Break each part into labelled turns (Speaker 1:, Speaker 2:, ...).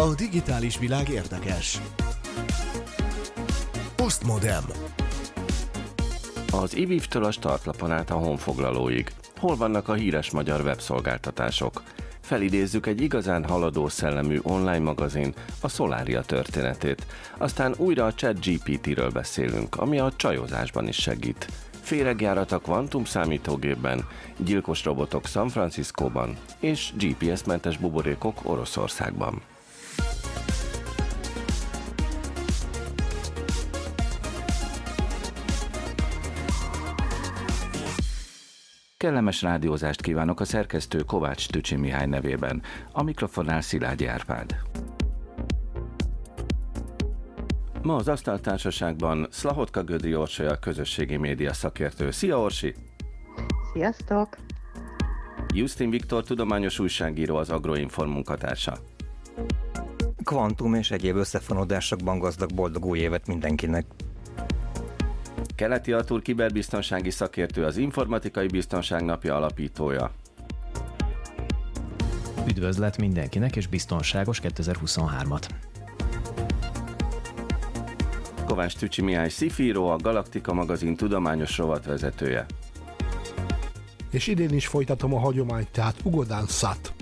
Speaker 1: A digitális világ érdekes. Postmodem. Az IVIV-től a startlapon át a honfoglalóig. Hol vannak a híres magyar webszolgáltatások? Felidézzük egy igazán haladó szellemű online magazin, a Solaria történetét. Aztán újra a chat GPT-ről beszélünk, ami a csajozásban is segít. Féregjárat a kvantum számítógépben, gyilkos robotok San Franciscóban és GPS-mentes buborékok Oroszországban. Kellemes rádiózást kívánok a szerkesztő Kovács Tücsi Mihály nevében, a mikrofonnál Szilágyi Árpád. Ma az Asztaltársaságban Szlahotka Gödri Orsolya közösségi média szakértő. Szia Orsi!
Speaker 2: Sziasztok!
Speaker 1: Justin Viktor tudományos újságíró az Agroinform munkatársa.
Speaker 3: Kvantum és egyéb összefonódásokban gazdag boldog új évet mindenkinek!
Speaker 1: Keleti Artur kiberbiztonsági szakértő, az Informatikai Biztonság Napja alapítója.
Speaker 4: Üdvözlet mindenkinek és biztonságos 2023-at!
Speaker 1: Kovács Tücsi Mihály Szifíró, a Galaktika magazin tudományos rovatvezetője.
Speaker 5: És idén is folytatom a hagyományt, tehát Ugodán Szat.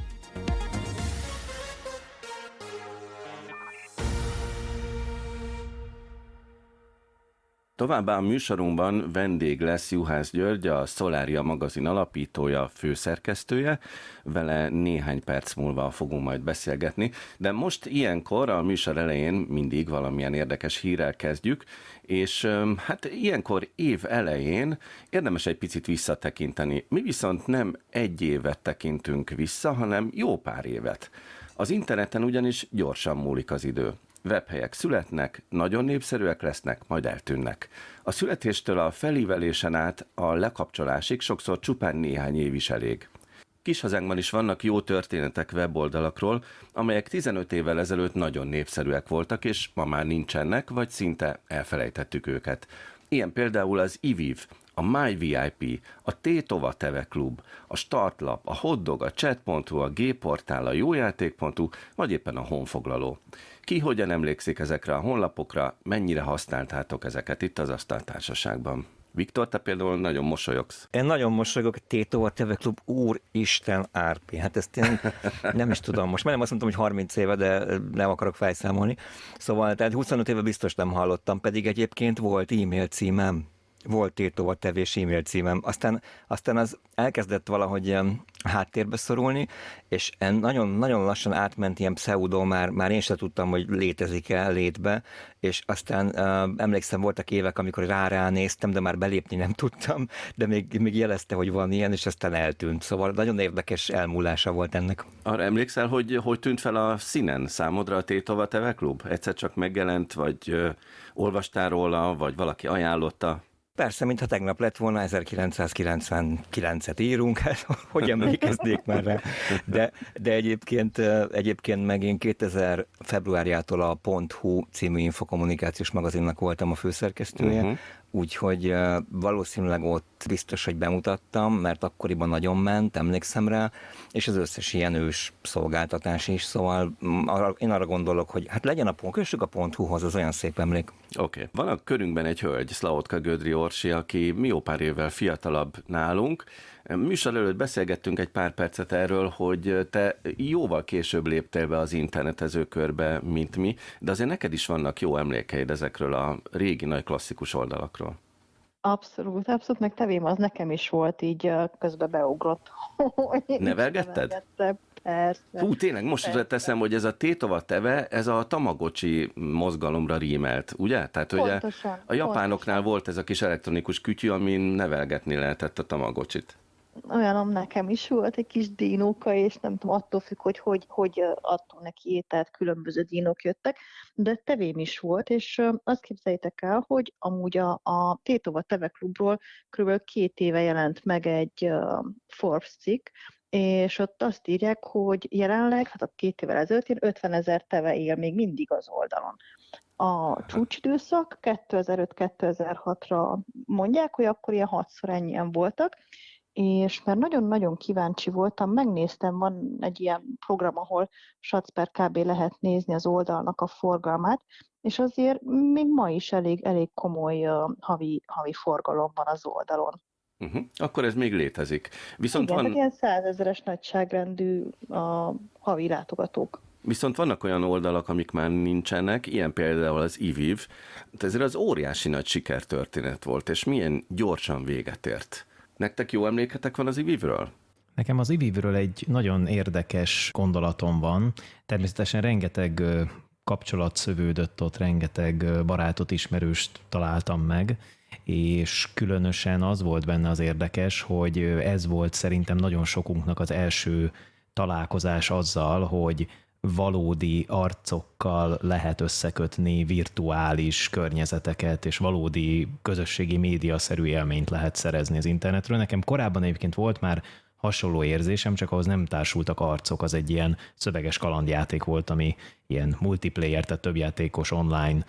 Speaker 1: Továbbá a műsorunkban vendég lesz Juhász György, a Szolária magazin alapítója, főszerkesztője. Vele néhány perc múlva fogunk majd beszélgetni. De most ilyenkor a műsor elején mindig valamilyen érdekes hírrel kezdjük, és hát ilyenkor év elején érdemes egy picit visszatekinteni. Mi viszont nem egy évet tekintünk vissza, hanem jó pár évet. Az interneten ugyanis gyorsan múlik az idő webhelyek születnek, nagyon népszerűek lesznek, majd eltűnnek. A születéstől a felívelésen át a lekapcsolásig sokszor csupán néhány év is elég. Kishazánkban is vannak jó történetek weboldalakról, amelyek 15 évvel ezelőtt nagyon népszerűek voltak, és ma már nincsenek, vagy szinte elfelejtettük őket. Ilyen például az IVIV, a MyVIP, a Tétova Teve Klub, a Startlap, a Hotdog, a Chat.hu, a G-portál, a Jójáték.hu, vagy éppen a Honfoglaló. Ki hogyan emlékszik ezekre a honlapokra, mennyire használtátok ezeket itt az Asztaltársaságban? Viktor, te például nagyon mosolyogsz.
Speaker 3: Én nagyon mosolyogok, Tétova Teve Klub, Isten Árpi. Hát ezt én nem is tudom. Most már nem azt mondtam, hogy 30 éve, de nem akarok felszámolni. Szóval, tehát 25 éve biztos nem hallottam, pedig egyébként volt e-mail címem volt tiltóva tevés e-mail címem. Aztán, aztán az elkezdett valahogy háttérbe szorulni, és nagyon, nagyon lassan átment ilyen pseudo, már, már én sem tudtam, hogy létezik-e létbe, és aztán emlékszem, voltak évek, amikor rá néztem, de már belépni nem tudtam, de még, még jelezte, hogy van ilyen, és aztán eltűnt. Szóval nagyon érdekes elmúlása volt ennek.
Speaker 1: Arra emlékszel, hogy hogy tűnt fel a színen számodra a Tétova Teve Klub? Egyszer csak megjelent, vagy olvastál róla, vagy valaki ajánlotta?
Speaker 3: Persze, mintha tegnap lett volna, 1999-et írunk, hát hogy emlékeznék már rá. De, de egyébként, egyébként meg én 2000 februárjától a .hu című infokommunikációs magazinnak voltam a főszerkesztője, uh-huh úgyhogy valószínűleg ott biztos, hogy bemutattam, mert akkoriban nagyon ment, emlékszem rá, és az összes ilyen ős szolgáltatás is, szóval mm, arra, én arra gondolok, hogy hát legyen a pont, kössük a pont hoz az olyan szép emlék.
Speaker 1: Oké. Okay. Van a körünkben egy hölgy, Szlaotka Gödri Orsi, aki mi jó pár évvel fiatalabb nálunk, Műsor előtt beszélgettünk egy pár percet erről, hogy te jóval később léptél be az internetezőkörbe, mint mi, de azért neked is vannak jó emlékeid ezekről a régi nagy klasszikus oldalakról.
Speaker 2: Abszolút, abszolút, meg tevém az nekem is volt, így közbe beugrott.
Speaker 1: Nevelgetted?
Speaker 2: Persze.
Speaker 1: Hú, tényleg most persze. teszem, hogy ez a tétova teve, ez a tamagocsi mozgalomra rímelt, ugye? Tehát, pontosan, a japánoknál pontosan. volt ez a kis elektronikus kütyű, amin nevelgetni lehetett a tamagocsit
Speaker 2: olyanom nekem is volt egy kis dinóka, és nem tudom, attól függ, hogy hogy, hogy attól neki ételt különböző dinók jöttek, de tevém is volt, és azt képzeljétek el, hogy amúgy a, a Tétova Teve Klubról kb. két éve jelent meg egy Forbes cikk, és ott azt írják, hogy jelenleg, hát a két évvel ezelőtt 50 ezer teve él még mindig az oldalon. A csúcsidőszak 2005-2006-ra mondják, hogy akkor ilyen hatszor ennyien voltak, és mert nagyon-nagyon kíváncsi voltam, megnéztem, van egy ilyen program, ahol satsz per kb. lehet nézni az oldalnak a forgalmát, és azért még ma is elég, elég komoly uh, havi, havi forgalom van az oldalon.
Speaker 1: Uh-huh. Akkor ez még létezik.
Speaker 2: Viszont Igen, van... ilyen százezeres nagyságrendű a havi látogatók.
Speaker 1: Viszont vannak olyan oldalak, amik már nincsenek, ilyen például az IVIV, ezért az óriási nagy sikertörténet volt, és milyen gyorsan véget ért. Nektek jó emléketek van az IVIV-ről?
Speaker 4: Nekem az IVIV-ről egy nagyon érdekes gondolatom van. Természetesen rengeteg kapcsolat szövődött ott, rengeteg barátot, ismerőst találtam meg, és különösen az volt benne az érdekes, hogy ez volt szerintem nagyon sokunknak az első találkozás azzal, hogy valódi arcokkal lehet összekötni virtuális környezeteket, és valódi közösségi médiaszerű élményt lehet szerezni az internetről. Nekem korábban egyébként volt már hasonló érzésem, csak ahhoz nem társultak arcok, az egy ilyen szöveges kalandjáték volt, ami ilyen multiplayer, tehát többjátékos online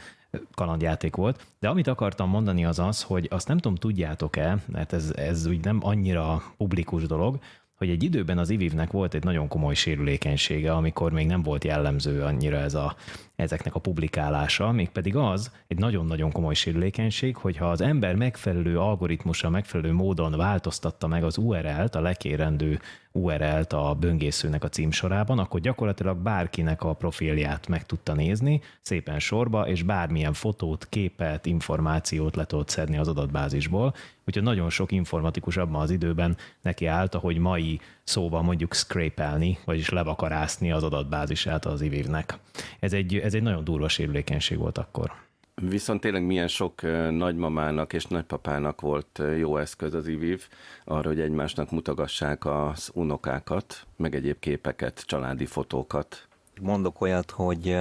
Speaker 4: kalandjáték volt. De amit akartam mondani az az, hogy azt nem tudom, tudjátok-e, mert ez, ez úgy nem annyira publikus dolog, hogy egy időben az ivivnek volt egy nagyon komoly sérülékenysége, amikor még nem volt jellemző annyira ez a, ezeknek a publikálása, mégpedig az egy nagyon-nagyon komoly sérülékenység, hogyha az ember megfelelő algoritmusra, megfelelő módon változtatta meg az URL-t, a lekérendő URL-t a böngészőnek a címsorában, akkor gyakorlatilag bárkinek a profilját meg tudta nézni, szépen sorba, és bármilyen fotót, képet, információt le tudott szedni az adatbázisból. Úgyhogy nagyon sok informatikus abban az időben neki állt, hogy mai szóval mondjuk scrapelni, vagyis levakarászni az adatbázisát az ivivnek. Ez egy, ez egy nagyon durva sérülékenység volt akkor.
Speaker 1: Viszont tényleg milyen sok nagymamának és nagypapának volt jó eszköz az IVIV arra, hogy egymásnak mutogassák az unokákat, meg egyéb képeket, családi fotókat.
Speaker 3: Mondok olyat, hogy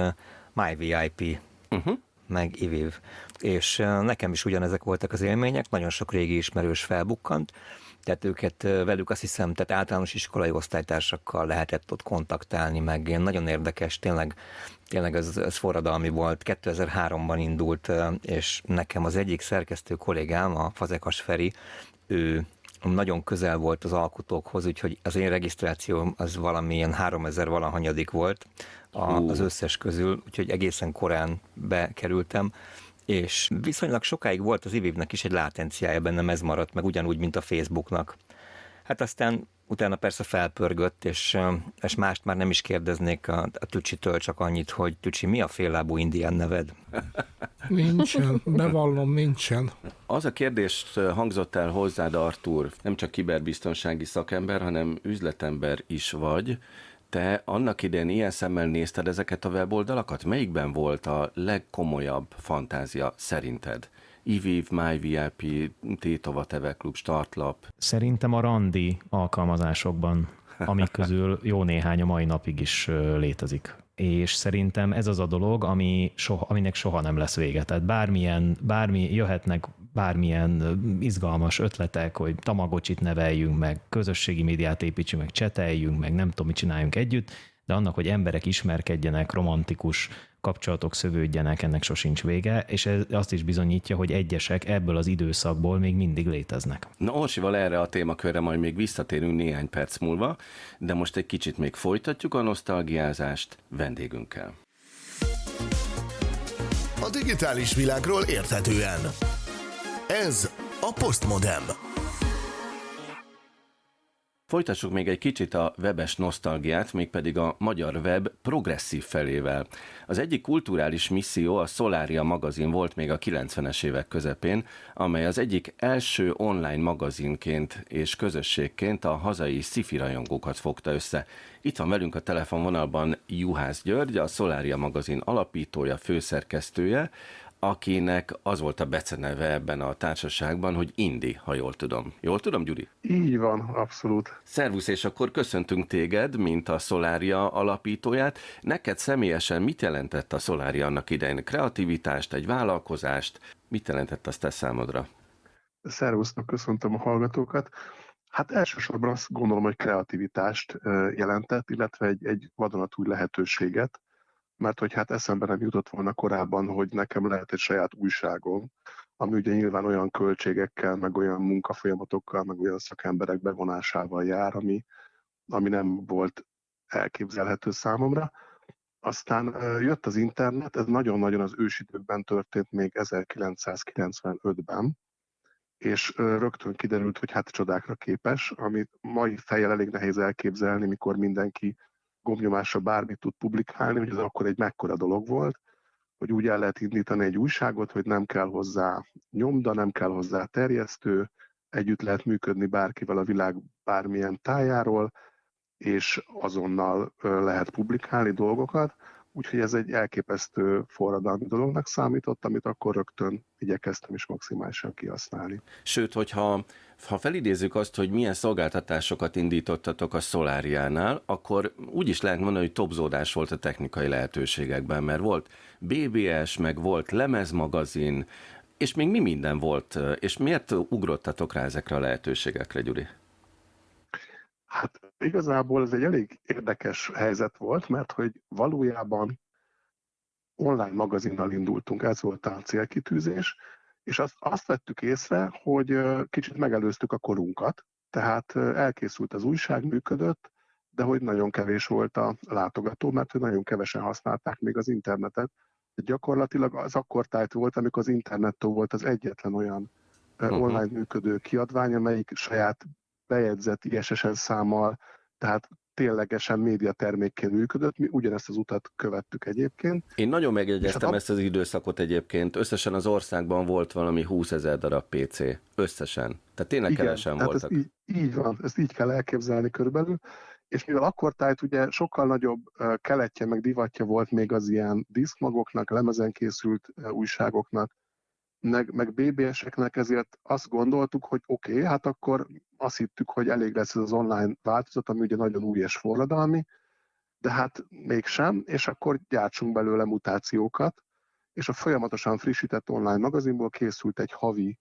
Speaker 3: MyVIP, uh-huh. Meg IVIV, és nekem is ugyanezek voltak az élmények, nagyon sok régi ismerős felbukkant, tehát őket velük azt hiszem, tehát általános iskolai osztálytársakkal lehetett ott kontaktálni, meg ilyen nagyon érdekes, tényleg, tényleg ez, ez forradalmi volt. 2003-ban indult, és nekem az egyik szerkesztő kollégám, a Fazekas Feri, ő nagyon közel volt az alkotókhoz, úgyhogy az én regisztrációm az valamilyen 3000 valahanyadik volt az összes közül, úgyhogy egészen korán bekerültem és viszonylag sokáig volt az ivivnek is egy látenciája bennem, ez maradt meg ugyanúgy, mint a Facebooknak. Hát aztán utána persze felpörgött, és, és mást már nem is kérdeznék a, a Tücsitől, csak annyit, hogy Tücsi, mi a féllábú indián neved?
Speaker 5: Nincsen, bevallom, nincsen.
Speaker 1: Az a kérdés hangzott el hozzád, Artur, nem csak kiberbiztonsági szakember, hanem üzletember is vagy, te annak idején ilyen szemmel nézted ezeket a weboldalakat? Melyikben volt a legkomolyabb fantázia szerinted? IVIV, MyVIP, Tétova TV Klub, Startlap?
Speaker 4: Szerintem a randi alkalmazásokban, amik közül jó néhány a mai napig is létezik és szerintem ez az a dolog, ami soha, aminek soha nem lesz vége. Tehát bármilyen, bármi, jöhetnek bármilyen izgalmas ötletek, hogy tamagocsit neveljünk meg, közösségi médiát építsünk meg, cseteljünk meg, nem tudom, mit csináljunk együtt, de annak, hogy emberek ismerkedjenek, romantikus kapcsolatok szövődjenek, ennek sosincs vége, és ez azt is bizonyítja, hogy egyesek ebből az időszakból még mindig léteznek.
Speaker 1: Na, Orsival erre a témakörre majd még visszatérünk néhány perc múlva, de most egy kicsit még folytatjuk a nosztalgiázást vendégünkkel.
Speaker 6: A digitális világról érthetően. Ez a Postmodem.
Speaker 1: Folytassuk még egy kicsit a webes nosztalgiát, mégpedig a magyar web progresszív felével. Az egyik kulturális misszió a Solaria magazin volt még a 90-es évek közepén, amely az egyik első online magazinként és közösségként a hazai sci rajongókat fogta össze. Itt van velünk a telefonvonalban Juhász György, a Solaria magazin alapítója, főszerkesztője, akinek az volt a beceneve ebben a társaságban, hogy Indi, ha jól tudom. Jól tudom, Gyuri?
Speaker 7: Így van, abszolút.
Speaker 1: Szervusz, és akkor köszöntünk téged, mint a Szolária alapítóját. Neked személyesen mit jelentett a Szolária annak idején? Kreativitást, egy vállalkozást? Mit jelentett azt te számodra?
Speaker 7: Szervusznak köszöntöm a hallgatókat. Hát elsősorban azt gondolom, hogy kreativitást jelentett, illetve egy, egy vadonatúj lehetőséget, mert hogy hát eszembe nem jutott volna korábban, hogy nekem lehet egy saját újságom, ami ugye nyilván olyan költségekkel, meg olyan munkafolyamatokkal, meg olyan szakemberek bevonásával jár, ami, ami nem volt elképzelhető számomra. Aztán jött az internet, ez nagyon-nagyon az ősidőkben történt, még 1995-ben, és rögtön kiderült, hogy hát csodákra képes, amit mai fejjel elég nehéz elképzelni, mikor mindenki gombnyomásra bármit tud publikálni, hogy ez akkor egy mekkora dolog volt, hogy úgy el lehet indítani egy újságot, hogy nem kell hozzá nyomda, nem kell hozzá terjesztő, együtt lehet működni bárkivel a világ bármilyen tájáról, és azonnal lehet publikálni dolgokat, úgyhogy ez egy elképesztő forradalmi dolognak számított, amit akkor rögtön igyekeztem is maximálisan kihasználni.
Speaker 1: Sőt, hogyha ha felidézzük azt, hogy milyen szolgáltatásokat indítottatok a Szoláriánál, akkor úgy is lehet mondani, hogy topzódás volt a technikai lehetőségekben, mert volt BBS, meg volt lemezmagazin, és még mi minden volt, és miért ugrottatok rá ezekre a lehetőségekre, Gyuri?
Speaker 7: Hát igazából ez egy elég érdekes helyzet volt, mert hogy valójában online magazinnal indultunk, ez volt a célkitűzés, és azt, azt vettük észre, hogy kicsit megelőztük a korunkat, tehát elkészült az újság, működött, de hogy nagyon kevés volt a látogató, mert hogy nagyon kevesen használták még az internetet. Gyakorlatilag az akkor tájt volt, amikor az internettől volt az egyetlen olyan uh-huh. online működő kiadvány, amelyik saját bejegyzett ISSN számmal, tehát ténylegesen médiatermékként működött, mi ugyanezt az utat követtük egyébként.
Speaker 1: Én nagyon megjegyeztem ezt az időszakot egyébként, összesen az országban volt valami 20 ezer darab PC, összesen. Tehát tényleg Igen, kevesen tehát voltak.
Speaker 7: Ez így, így van, ezt így kell elképzelni körülbelül, és mivel akkor tájt ugye sokkal nagyobb keletje meg divatja volt még az ilyen diszkmagoknak, lemezen készült újságoknak, meg, meg BBS-eknek, ezért azt gondoltuk, hogy oké, okay, hát akkor azt hittük, hogy elég lesz ez az online változat, ami ugye nagyon új és forradalmi, de hát mégsem, és akkor gyártsunk belőle mutációkat, és a folyamatosan frissített online magazinból készült egy havi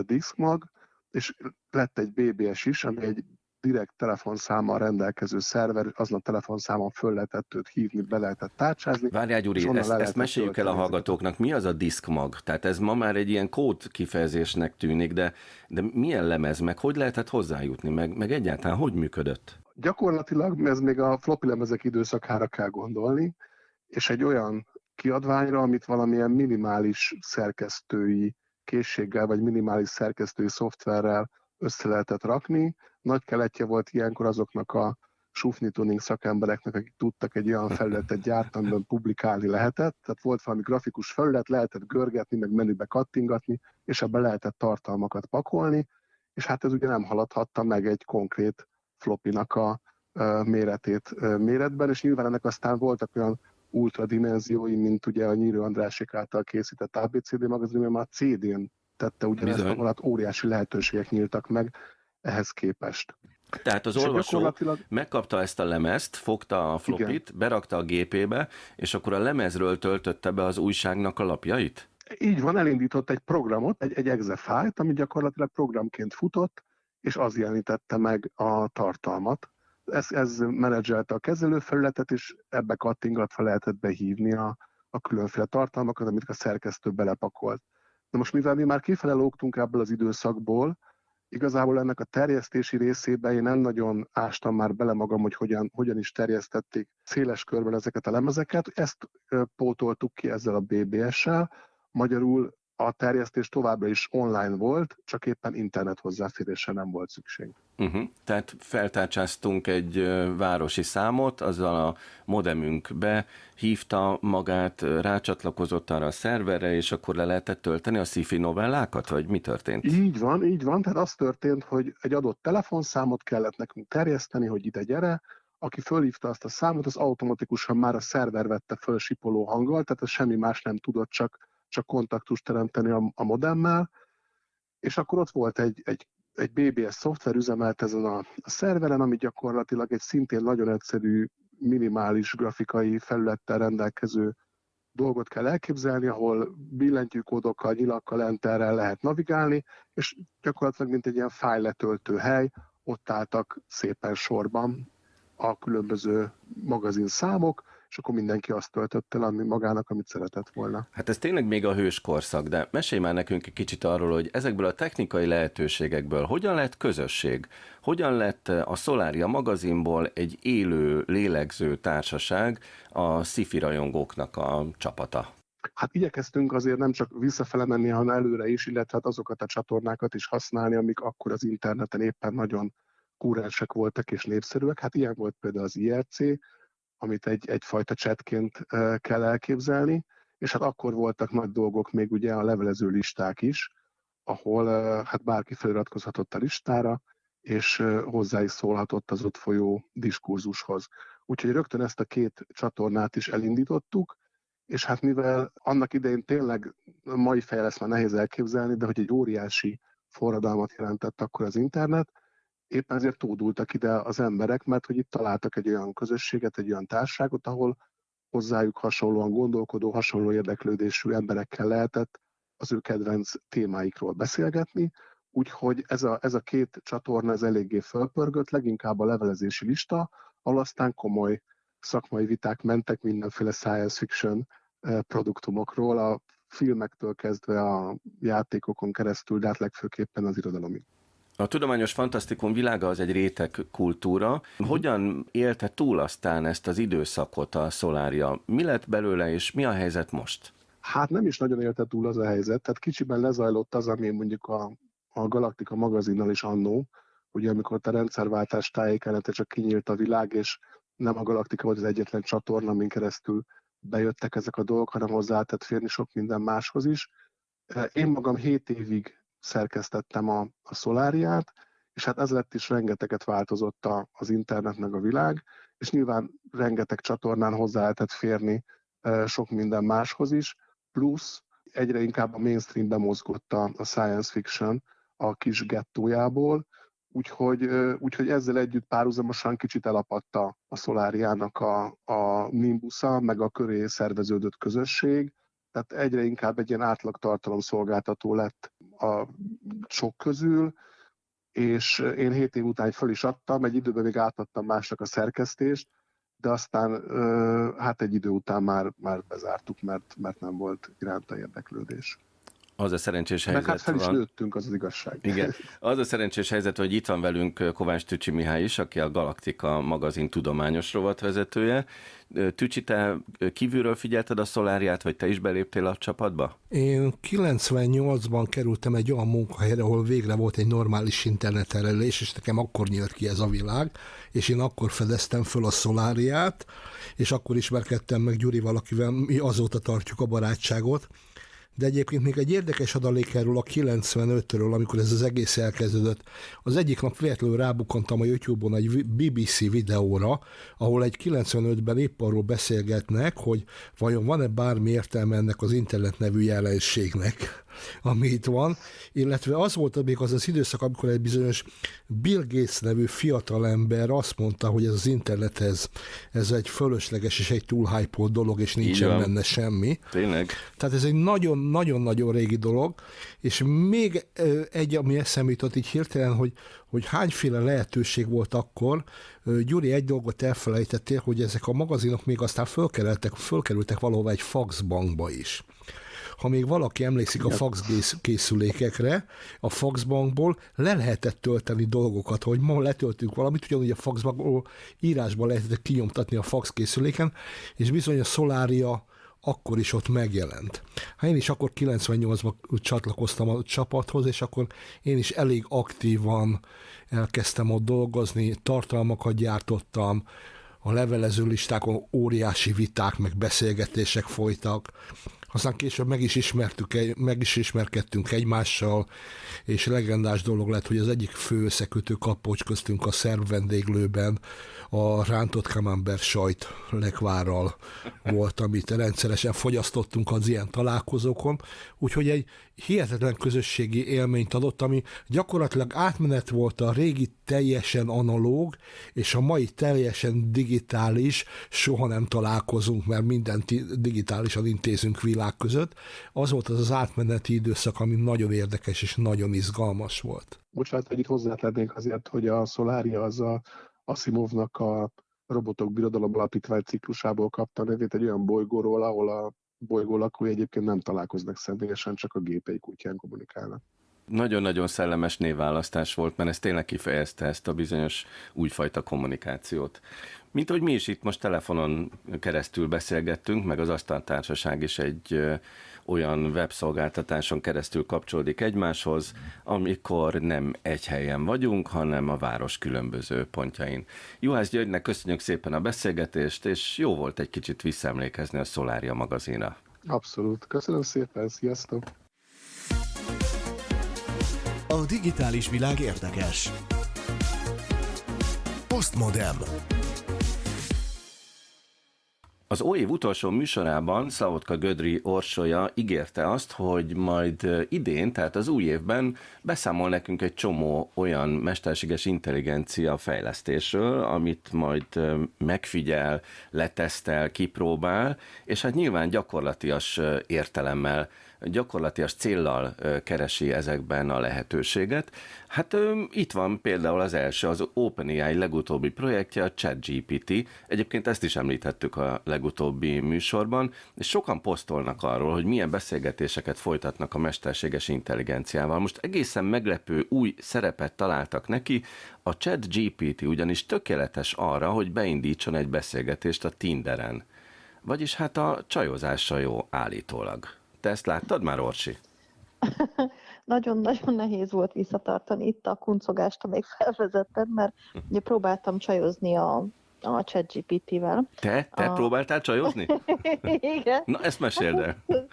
Speaker 7: diszkmag, és lett egy BBS is, ami egy direkt telefonszámmal rendelkező szerver, azon a telefonszámon föl lehetett őt hívni, be lehetett tárcsázni.
Speaker 1: Várjál Gyuri, ezt, ezt meséljük el a hallgatóknak. Mi az a diszkmag? Tehát ez ma már egy ilyen kód kifejezésnek tűnik, de, de milyen lemez, meg hogy lehetett hozzájutni, meg, meg egyáltalán hogy működött?
Speaker 7: Gyakorlatilag ez még a floppy lemezek időszakára kell gondolni, és egy olyan kiadványra, amit valamilyen minimális szerkesztői készséggel, vagy minimális szerkesztői szoftverrel össze lehetett rakni. Nagy keletje volt ilyenkor azoknak a sufni tuning szakembereknek, akik tudtak egy olyan felületet gyártani, amiben publikálni lehetett. Tehát volt valami grafikus felület, lehetett görgetni, meg menübe kattingatni, és ebbe lehetett tartalmakat pakolni, és hát ez ugye nem haladhatta meg egy konkrét flopinak a méretét méretben, és nyilván ennek aztán voltak olyan ultradimenziói, mint ugye a Nyírő Andrásik által készített ABCD magazin, mert már CD-n tette ugyanezt, ahol hát óriási lehetőségek nyíltak meg ehhez képest.
Speaker 1: Tehát az és olvasó gyakorlatilag... megkapta ezt a lemezt, fogta a flopit, Igen. berakta a gépébe, és akkor a lemezről töltötte be az újságnak a lapjait?
Speaker 7: Így van, elindított egy programot, egy, egy exe fájlt, ami gyakorlatilag programként futott, és az jelenítette meg a tartalmat. Ez, ez menedzselte a kezelőfelületet, és ebbe kattingatva lehetett behívni a, a különféle tartalmakat, amit a szerkesztő belepakolt. Na most mivel mi már kifele lógtunk ebből az időszakból, igazából ennek a terjesztési részébe én nem nagyon ástam már bele magam, hogy hogyan, hogyan is terjesztették széles körben ezeket a lemezeket. Ezt pótoltuk ki ezzel a BBS-sel. Magyarul a terjesztés továbbra is online volt, csak éppen internet hozzáférésre nem volt szükség.
Speaker 1: Uh-huh. Tehát feltárcsáztunk egy városi számot, azzal a modemünkbe hívta magát, rácsatlakozott arra a szerverre, és akkor le lehetett tölteni a sci novellákat, vagy mi történt?
Speaker 7: Így van, így van. Tehát az történt, hogy egy adott telefonszámot kellett nekünk terjeszteni, hogy ide gyere, aki fölhívta azt a számot, az automatikusan már a szerver vette föl sipoló hanggal, tehát ez semmi más nem tudott, csak csak kontaktust teremteni a, a modemmel, és akkor ott volt egy, egy, egy BBS szoftver üzemelt ezen a, a szerveren, ami gyakorlatilag egy szintén nagyon egyszerű, minimális grafikai felülettel rendelkező dolgot kell elképzelni, ahol billentyűkódokkal, nyilakkal, enterrel lehet navigálni, és gyakorlatilag mint egy ilyen fájletöltő hely, ott álltak szépen sorban a különböző magazin számok, és akkor mindenki azt töltött el ami magának, amit szeretett volna.
Speaker 1: Hát ez tényleg még a hős korszak, de mesélj már nekünk egy kicsit arról, hogy ezekből a technikai lehetőségekből hogyan lett közösség? Hogyan lett a Solaria magazinból egy élő, lélegző társaság a sci rajongóknak a csapata?
Speaker 7: Hát igyekeztünk azért nem csak visszafele menni, hanem előre is, illetve hát azokat a csatornákat is használni, amik akkor az interneten éppen nagyon kúrensek voltak és népszerűek. Hát ilyen volt például az IRC, amit egy, egyfajta chatként kell elképzelni, és hát akkor voltak nagy dolgok még ugye a levelező listák is, ahol hát bárki feliratkozhatott a listára, és hozzá is szólhatott az ott folyó diskurzushoz. Úgyhogy rögtön ezt a két csatornát is elindítottuk, és hát mivel annak idején tényleg mai fejlesz már nehéz elképzelni, de hogy egy óriási forradalmat jelentett akkor az internet, éppen ezért tódultak ide az emberek, mert hogy itt találtak egy olyan közösséget, egy olyan társágot, ahol hozzájuk hasonlóan gondolkodó, hasonló érdeklődésű emberekkel lehetett az ő kedvenc témáikról beszélgetni, úgyhogy ez a, ez a két csatorna ez eléggé fölpörgött, leginkább a levelezési lista, ahol aztán komoly szakmai viták mentek mindenféle science fiction eh, produktumokról, a filmektől kezdve a játékokon keresztül, de hát legfőképpen az irodalomig.
Speaker 1: A tudományos fantasztikum világa az egy réteg kultúra. Hogyan élte túl aztán ezt az időszakot a Szolária? Mi lett belőle, és mi a helyzet most?
Speaker 7: Hát nem is nagyon élte túl az a helyzet, tehát kicsiben lezajlott az, ami mondjuk a, a Galaktika magazinnal is annó, ugye amikor a rendszerváltás tájékán csak kinyílt a világ, és nem a Galaktika volt az egyetlen csatorna, amin keresztül bejöttek ezek a dolgok, hanem hozzá lehetett férni sok minden máshoz is. Én magam 7 évig szerkesztettem a, a szoláriát, és hát ez lett is rengeteget változott a, az internet meg a világ, és nyilván rengeteg csatornán hozzá lehetett férni sok minden máshoz is, plusz egyre inkább a mainstreambe mozgott a, a science fiction a kis gettójából, úgyhogy, úgyhogy ezzel együtt párhuzamosan kicsit elapadta a szoláriának a, a nimbusza, meg a köré szerveződött közösség, tehát egyre inkább egy ilyen átlag tartalomszolgáltató lett a sok közül, és én hét év után föl is adtam, egy időben még átadtam másnak a szerkesztést, de aztán hát egy idő után már, már bezártuk, mert, mert nem volt iránta érdeklődés.
Speaker 1: Az a szerencsés helyzet
Speaker 7: Meg hát fel is van. nőttünk, az az igazság.
Speaker 1: Igen. Az a szerencsés helyzet, hogy itt van velünk Kovács Tücsi Mihály is, aki a Galaktika magazin tudományos rovatvezetője. Tücsi, te kívülről figyelted a szoláriát, vagy te is beléptél a csapatba?
Speaker 5: Én 98-ban kerültem egy olyan munkahelyre, ahol végre volt egy normális internetelelés, és nekem akkor nyílt ki ez a világ, és én akkor fedeztem föl a szoláriát, és akkor ismerkedtem meg Gyuri valakivel, mi azóta tartjuk a barátságot, de egyébként még egy érdekes adalék erről a 95-ről, amikor ez az egész elkezdődött. Az egyik nap véletlenül rábukantam a YouTube-on egy BBC videóra, ahol egy 95-ben épp arról beszélgetnek, hogy vajon van-e bármi értelme ennek az internet nevű jelenségnek ami itt van, illetve az volt még az az időszak, amikor egy bizonyos Bill Gates nevű fiatalember azt mondta, hogy ez az internethez ez egy fölösleges és egy túl hype dolog, és nincsen benne semmi.
Speaker 1: Tényleg?
Speaker 5: Tehát ez egy nagyon-nagyon-nagyon régi dolog, és még egy, ami eszembe jutott így hirtelen, hogy, hogy hányféle lehetőség volt akkor. Gyuri, egy dolgot elfelejtettél, hogy ezek a magazinok még aztán fölkerültek, fölkerültek valahova egy faxbankba is ha még valaki emlékszik a fax készülékekre, a faxbankból le lehetett tölteni dolgokat, hogy ma letöltünk valamit, ugyanúgy a faxbankból írásban lehetett kinyomtatni a fax készüléken, és bizony a Solaria akkor is ott megjelent. Hát én is akkor 98-ban csatlakoztam a csapathoz, és akkor én is elég aktívan elkezdtem ott dolgozni, tartalmakat gyártottam, a levelező listákon óriási viták, meg beszélgetések folytak, aztán később meg is, ismertük, meg is ismerkedtünk egymással, és legendás dolog lett, hogy az egyik fő összekötő kapocs köztünk a szerv vendéglőben a rántott kamember sajt lekvárral volt, amit rendszeresen fogyasztottunk az ilyen találkozókon, úgyhogy egy hihetetlen közösségi élményt adott, ami gyakorlatilag átmenet volt a régi teljesen analóg, és a mai teljesen digitális, soha nem találkozunk, mert mindent digitálisan intézünk világ között. Az volt az az átmeneti időszak, ami nagyon érdekes és nagyon izgalmas volt.
Speaker 7: Bocsánat, hogy itt hozzátennénk azért, hogy a Solaria az a Asimovnak a Robotok Birodalom Alapítvány ciklusából kapta nevét, egy olyan bolygóról, ahol a bolygó lakói egyébként nem találkoznak személyesen, csak a gépeik útján kommunikálnak.
Speaker 1: Nagyon-nagyon szellemes névválasztás volt, mert ez tényleg kifejezte ezt a bizonyos újfajta kommunikációt. Mint hogy mi is itt most telefonon keresztül beszélgettünk, meg az Asztaltársaság is egy olyan webszolgáltatáson keresztül kapcsolódik egymáshoz, amikor nem egy helyen vagyunk, hanem a város különböző pontjain. Juhász Györgynek köszönjük szépen a beszélgetést, és jó volt egy kicsit visszaemlékezni a Szolária magazina.
Speaker 7: Abszolút. Köszönöm szépen, sziasztok!
Speaker 6: A digitális világ érdekes. Postmodem.
Speaker 1: Az új év utolsó műsorában Szavotka Gödri Orsolya ígérte azt, hogy majd idén, tehát az új évben beszámol nekünk egy csomó olyan mesterséges intelligencia fejlesztésről, amit majd megfigyel, letesztel, kipróbál, és hát nyilván gyakorlatias értelemmel gyakorlatias céllal keresi ezekben a lehetőséget. Hát itt van például az első, az OpenAI legutóbbi projektje, a ChatGPT. Egyébként ezt is említettük a legutóbbi műsorban, és sokan posztolnak arról, hogy milyen beszélgetéseket folytatnak a mesterséges intelligenciával. Most egészen meglepő új szerepet találtak neki, a ChatGPT ugyanis tökéletes arra, hogy beindítson egy beszélgetést a Tinderen. Vagyis hát a csajozásra jó állítólag. Te ezt láttad már, Orsi?
Speaker 2: Nagyon-nagyon nehéz volt visszatartani itt a kuncogást, amíg felvezetted, mert ugye próbáltam csajozni a, a ChatGPT-vel.
Speaker 1: Te? Te a... próbáltál csajozni?
Speaker 2: Igen.
Speaker 1: Na, ezt meséld el.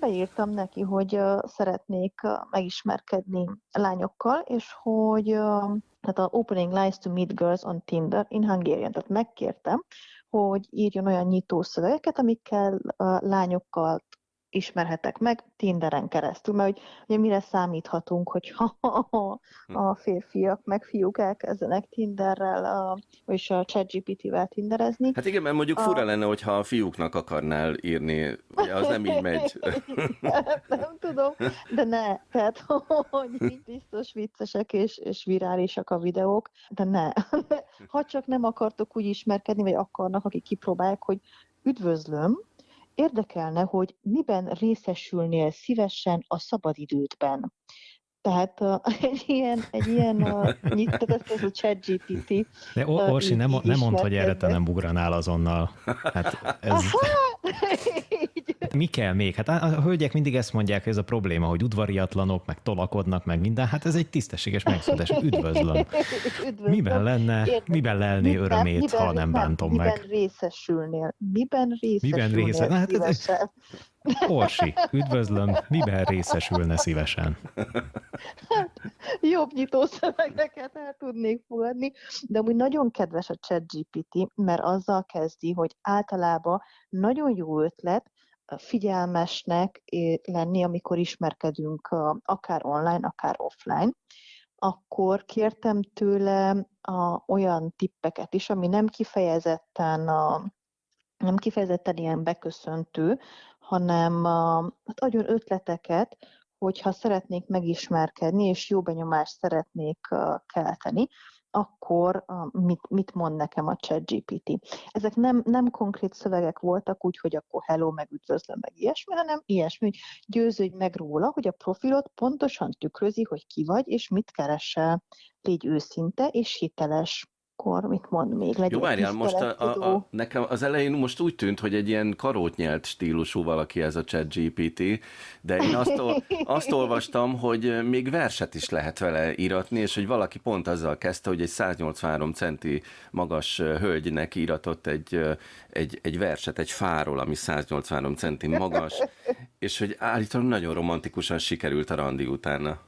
Speaker 2: Beírtam neki, hogy uh, szeretnék uh, megismerkedni lányokkal, és hogy uh, tehát a Opening Lines to Meet Girls on Tinder in Hungarian, tehát megkértem, hogy írjon olyan nyitó szövegeket, amikkel uh, lányokkal ismerhetek meg Tinderen keresztül, mert hogy, ugye mire számíthatunk, hogy ha a férfiak meg fiúk elkezdenek Tinderrel, a, vagyis a ChatGPT-vel tinderezni.
Speaker 1: Hát igen, mert mondjuk a... fura lenne, hogyha a fiúknak akarnál írni, ugye az nem így megy.
Speaker 2: nem, nem tudom, de ne, tehát hogy így biztos viccesek és, és virálisak a videók, de ne. Ha csak nem akartok úgy ismerkedni, vagy akarnak, akik kipróbálják, hogy üdvözlöm, Érdekelne, hogy miben részesülnél szívesen a szabadidődben. Tehát uh, egy ilyen, egy ilyen uh, tehát ez a chat GPT.
Speaker 4: De Orsi, nem, nem mondd, hogy erre te nem bugranál azonnal. Hát ez... Mi kell még? Hát a, a hölgyek mindig ezt mondják, hogy ez a probléma, hogy udvariatlanok, meg tolakodnak, meg minden. Hát ez egy tisztességes megszületés. Üdvözlöm. Üdvözlöm. Miben lenne, Érde. miben lelni miben, örömét, miben, ha nem, bántom
Speaker 2: miben
Speaker 4: meg?
Speaker 2: Miben részesülnél? Miben részesülnél
Speaker 4: miben
Speaker 2: részes? Na, hát ez,
Speaker 4: Orsi, üdvözlöm, miben részesülne szívesen?
Speaker 2: Hát, jobb nyitószövegeket el tudnék fogadni, de úgy nagyon kedves a ChatGPT, mert azzal kezdi, hogy általában nagyon jó ötlet figyelmesnek lenni, amikor ismerkedünk akár online, akár offline, akkor kértem tőle a, olyan tippeket is, ami nem kifejezetten a, nem kifejezetten ilyen beköszöntő, hanem hát adjon ötleteket, hogyha szeretnék megismerkedni, és jó benyomást szeretnék kelteni, akkor mit, mit mond nekem a ChatGPT. Ezek nem, nem konkrét szövegek voltak úgy, hogy akkor hello, meg üdvözlöm, meg ilyesmi, hanem ilyesmi, hogy győződj meg róla, hogy a profilot pontosan tükrözi, hogy ki vagy, és mit keresel. Légy őszinte és hiteles akkor mit mond még? Legyen
Speaker 1: Jó, várjál, most a, a, a, nekem az elején most úgy tűnt, hogy egy ilyen karótnyelt stílusú valaki ez a chat GPT, de én azt, azt olvastam, hogy még verset is lehet vele íratni, és hogy valaki pont azzal kezdte, hogy egy 183 centi magas hölgynek íratott egy, egy, egy verset, egy fáról, ami 183 centi magas, és hogy állítólag nagyon romantikusan sikerült a randi utána.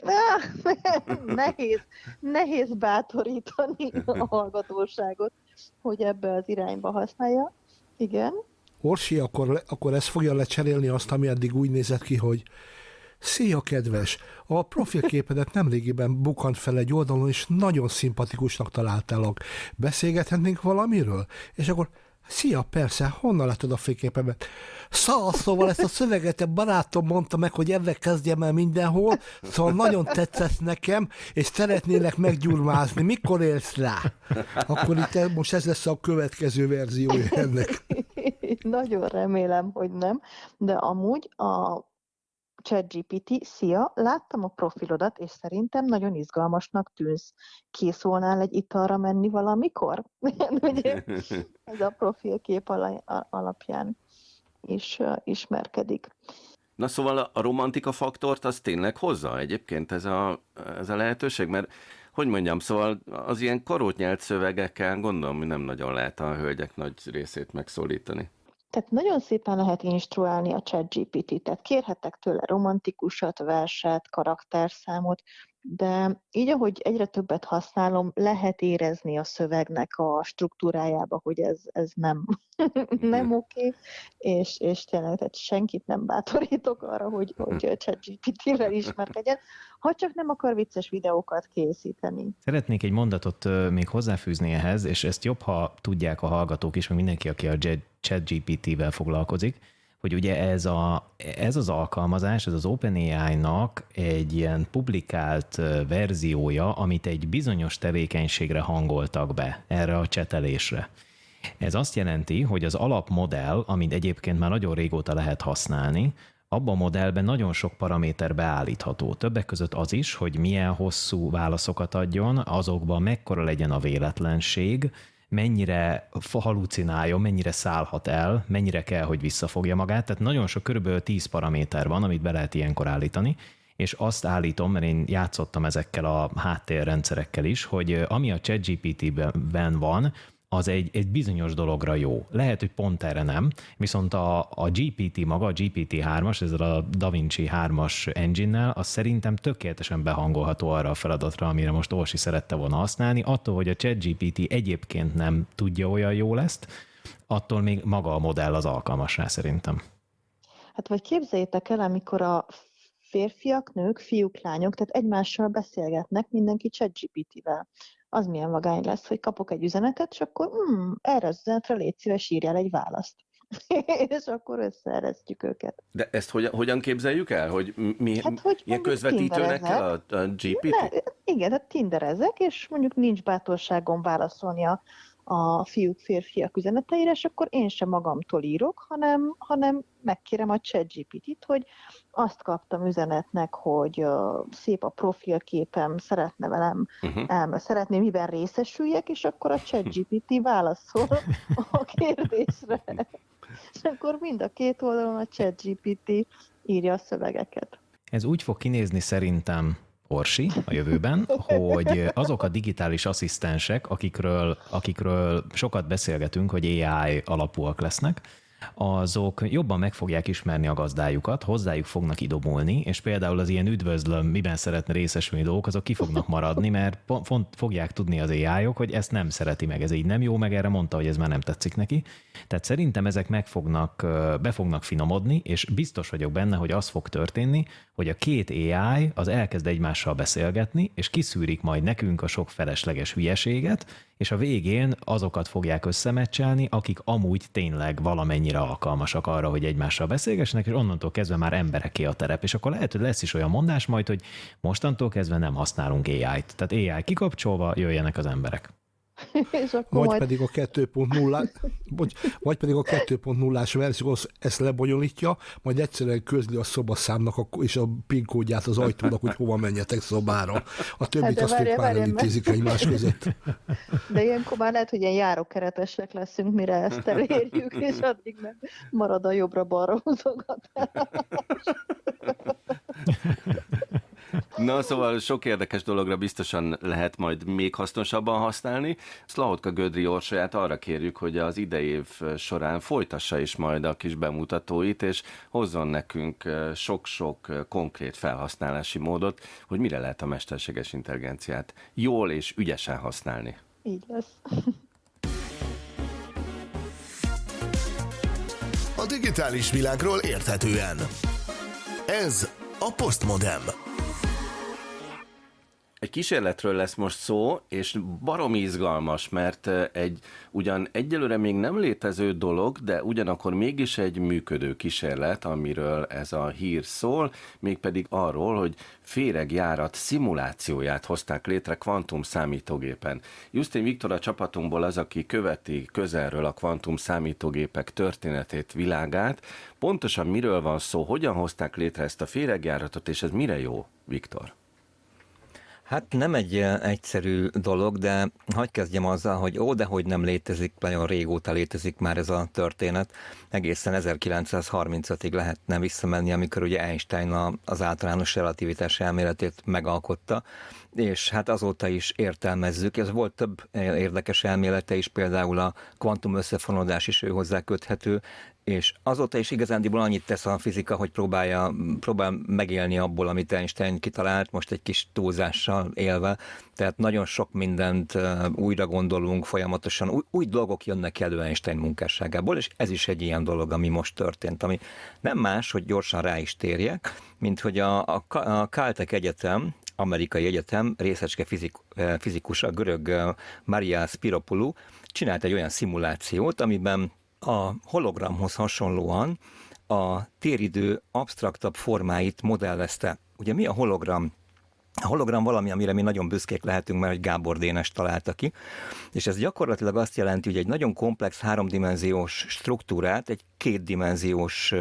Speaker 2: nehéz, nehéz bátorítani a hallgatóságot, hogy ebbe az irányba használja. Igen.
Speaker 5: Orsi, akkor, akkor ez fogja lecserélni azt, ami eddig úgy nézett ki, hogy Szia, kedves! A profilképedet nemrégiben bukant fel egy oldalon, és nagyon szimpatikusnak találtálak. Beszélgethetnénk valamiről? És akkor Szia, persze, honnan látod a fényképemet? Szóval, szóval ezt a szöveget a barátom mondta meg, hogy ebben kezdjem el mindenhol, szóval nagyon tetszett nekem, és szeretnélek meggyurmázni. Mikor élsz rá? Akkor itt most ez lesz a következő verziója ennek.
Speaker 2: Nagyon remélem, hogy nem, de amúgy a ChatGPT, szia, láttam a profilodat, és szerintem nagyon izgalmasnak tűnsz. Kész volnál egy italra menni valamikor? Ugye ez a profilkép alapján is ismerkedik.
Speaker 1: Na szóval a romantika faktort az tényleg hozza egyébként ez a, ez a lehetőség, mert hogy mondjam, szóval az ilyen karót nyelt szövegekkel gondolom, hogy nem nagyon lehet a hölgyek nagy részét megszólítani.
Speaker 2: Tehát nagyon szépen lehet instruálni a ChatGPT-t, tehát kérhetek tőle romantikusat, verset, karakterszámot, de így, ahogy egyre többet használom, lehet érezni a szövegnek a struktúrájába, hogy ez, ez nem, nem oké, okay, és, és tényleg tehát senkit nem bátorítok arra, hogy, hogy ChatGPT-vel ismerkedjen, ha csak nem akar vicces videókat készíteni.
Speaker 4: Szeretnék egy mondatot még hozzáfűzni ehhez, és ezt jobb, ha tudják a hallgatók is, meg mindenki, aki a ChatGPT-vel foglalkozik, hogy ugye ez, a, ez az alkalmazás, ez az OpenAI-nak egy ilyen publikált verziója, amit egy bizonyos tevékenységre hangoltak be, erre a csetelésre. Ez azt jelenti, hogy az alapmodell, amit egyébként már nagyon régóta lehet használni, abban a modellben nagyon sok paraméter beállítható. Többek között az is, hogy milyen hosszú válaszokat adjon, azokban mekkora legyen a véletlenség, mennyire halucináljon, mennyire szállhat el, mennyire kell, hogy visszafogja magát. Tehát nagyon sok, körülbelül 10 paraméter van, amit be lehet ilyenkor állítani, és azt állítom, mert én játszottam ezekkel a háttérrendszerekkel is, hogy ami a ChatGPT-ben van, az egy, egy bizonyos dologra jó. Lehet, hogy pont erre nem, viszont a, a GPT maga, a GPT-3-as, ezzel a DaVinci 3-as engine-nel, az szerintem tökéletesen behangolható arra a feladatra, amire most Orsi szerette volna használni. Attól, hogy a ChatGPT egyébként nem tudja olyan jól ezt, attól még maga a modell az alkalmas rá szerintem.
Speaker 2: Hát vagy képzeljétek el, amikor a férfiak, nők, fiúk, lányok, tehát egymással beszélgetnek mindenki ChatGPT-vel az milyen vagány lesz, hogy kapok egy üzenetet, és akkor hmm, erre az üzenetre légy szíves, írjál egy választ. és akkor összeeresztjük őket.
Speaker 1: De ezt hogyan, hogyan képzeljük el? Hogy mi hát, hogy ilyen közvetítőnek a, a GPT? Ne,
Speaker 2: igen, tehát tinderezek, és mondjuk nincs bátorságom válaszolni a a fiúk, férfiak üzeneteire, és akkor én sem magamtól írok, hanem, hanem megkérem a ChatGPT-t, hogy azt kaptam üzenetnek, hogy uh, szép a profilképem, szeretne velem, uh-huh. elme, szeretném, miben részesüljek, és akkor a ChatGPT válaszol a kérdésre. és akkor mind a két oldalon a ChatGPT írja a szövegeket.
Speaker 4: Ez úgy fog kinézni szerintem, Orsi a jövőben, hogy azok a digitális asszisztensek, akikről, akikről sokat beszélgetünk, hogy AI alapúak lesznek, azok jobban meg fogják ismerni a gazdájukat, hozzájuk fognak idomulni, és például az ilyen üdvözlöm, miben szeretne részesülni dolgok, azok ki fognak maradni, mert fogják tudni az ai -ok, hogy ezt nem szereti meg, ez így nem jó, meg erre mondta, hogy ez már nem tetszik neki. Tehát szerintem ezek meg fognak, be fognak finomodni, és biztos vagyok benne, hogy az fog történni, hogy a két AI az elkezd egymással beszélgetni, és kiszűrik majd nekünk a sok felesleges hülyeséget, és a végén azokat fogják összemecselni, akik amúgy tényleg valamennyire alkalmasak arra, hogy egymással beszélgessenek, és onnantól kezdve már embereké a terep. És akkor lehet, hogy lesz is olyan mondás majd, hogy mostantól kezdve nem használunk AI-t. Tehát AI kikapcsolva jöjjenek az emberek.
Speaker 5: És akkor vagy, majd... pedig a 2.0, vagy, vagy pedig a 2.0-ás verzió ezt lebonyolítja, majd egyszerűen közli a szobaszámnak a, és a PIN kódját az ajtónak, hogy hova menjetek szobára. A többit hát azt várja, már elintézik egymás között.
Speaker 2: De ilyenkor már lehet, hogy ilyen járókeretesek leszünk, mire ezt elérjük, és addig nem marad a jobbra-balra húzogatás.
Speaker 1: Na, szóval sok érdekes dologra biztosan lehet majd még hasznosabban használni. Szlahotka Gödri Orsaját arra kérjük, hogy az idei év során folytassa is majd a kis bemutatóit, és hozzon nekünk sok-sok konkrét felhasználási módot, hogy mire lehet a mesterséges intelligenciát jól és ügyesen használni.
Speaker 2: Így lesz.
Speaker 6: A digitális világról érthetően. Ez a Postmodem.
Speaker 1: Egy kísérletről lesz most szó, és barom izgalmas, mert egy ugyan egyelőre még nem létező dolog, de ugyanakkor mégis egy működő kísérlet, amiről ez a hír szól, mégpedig arról, hogy féregjárat szimulációját hozták létre kvantum számítógépen. Justin Viktor a csapatunkból az, aki követi közelről a kvantum számítógépek történetét, világát. Pontosan miről van szó, hogyan hozták létre ezt a féregjáratot, és ez mire jó, Viktor?
Speaker 3: Hát nem egy egyszerű dolog, de hagyj kezdjem azzal, hogy ó, de hogy nem létezik, nagyon régóta létezik már ez a történet. Egészen 1935-ig lehetne visszamenni, amikor ugye Einstein az általános relativitás elméletét megalkotta, és hát azóta is értelmezzük. Ez volt több érdekes elmélete is, például a kvantum összefonódás is ő hozzá köthető, és azóta is igazándiból annyit tesz a fizika, hogy próbálja, próbál megélni abból, amit Einstein kitalált, most egy kis túlzással élve. Tehát nagyon sok mindent újra gondolunk folyamatosan, új, új dolgok jönnek elő Einstein munkásságából, és ez is egy ilyen dolog, ami most történt, ami nem más, hogy gyorsan rá is térjek, mint hogy a, a, a Caltech Egyetem, amerikai egyetem részecske fizik, fizikus, a görög Maria Spiropoulou csinált egy olyan szimulációt, amiben a hologramhoz hasonlóan a téridő absztraktabb formáit modellezte. Ugye mi a hologram? A hologram valami, amire mi nagyon büszkék lehetünk, mert hogy Gábor Dénes találta ki, és ez gyakorlatilag azt jelenti, hogy egy nagyon komplex háromdimenziós struktúrát egy kétdimenziós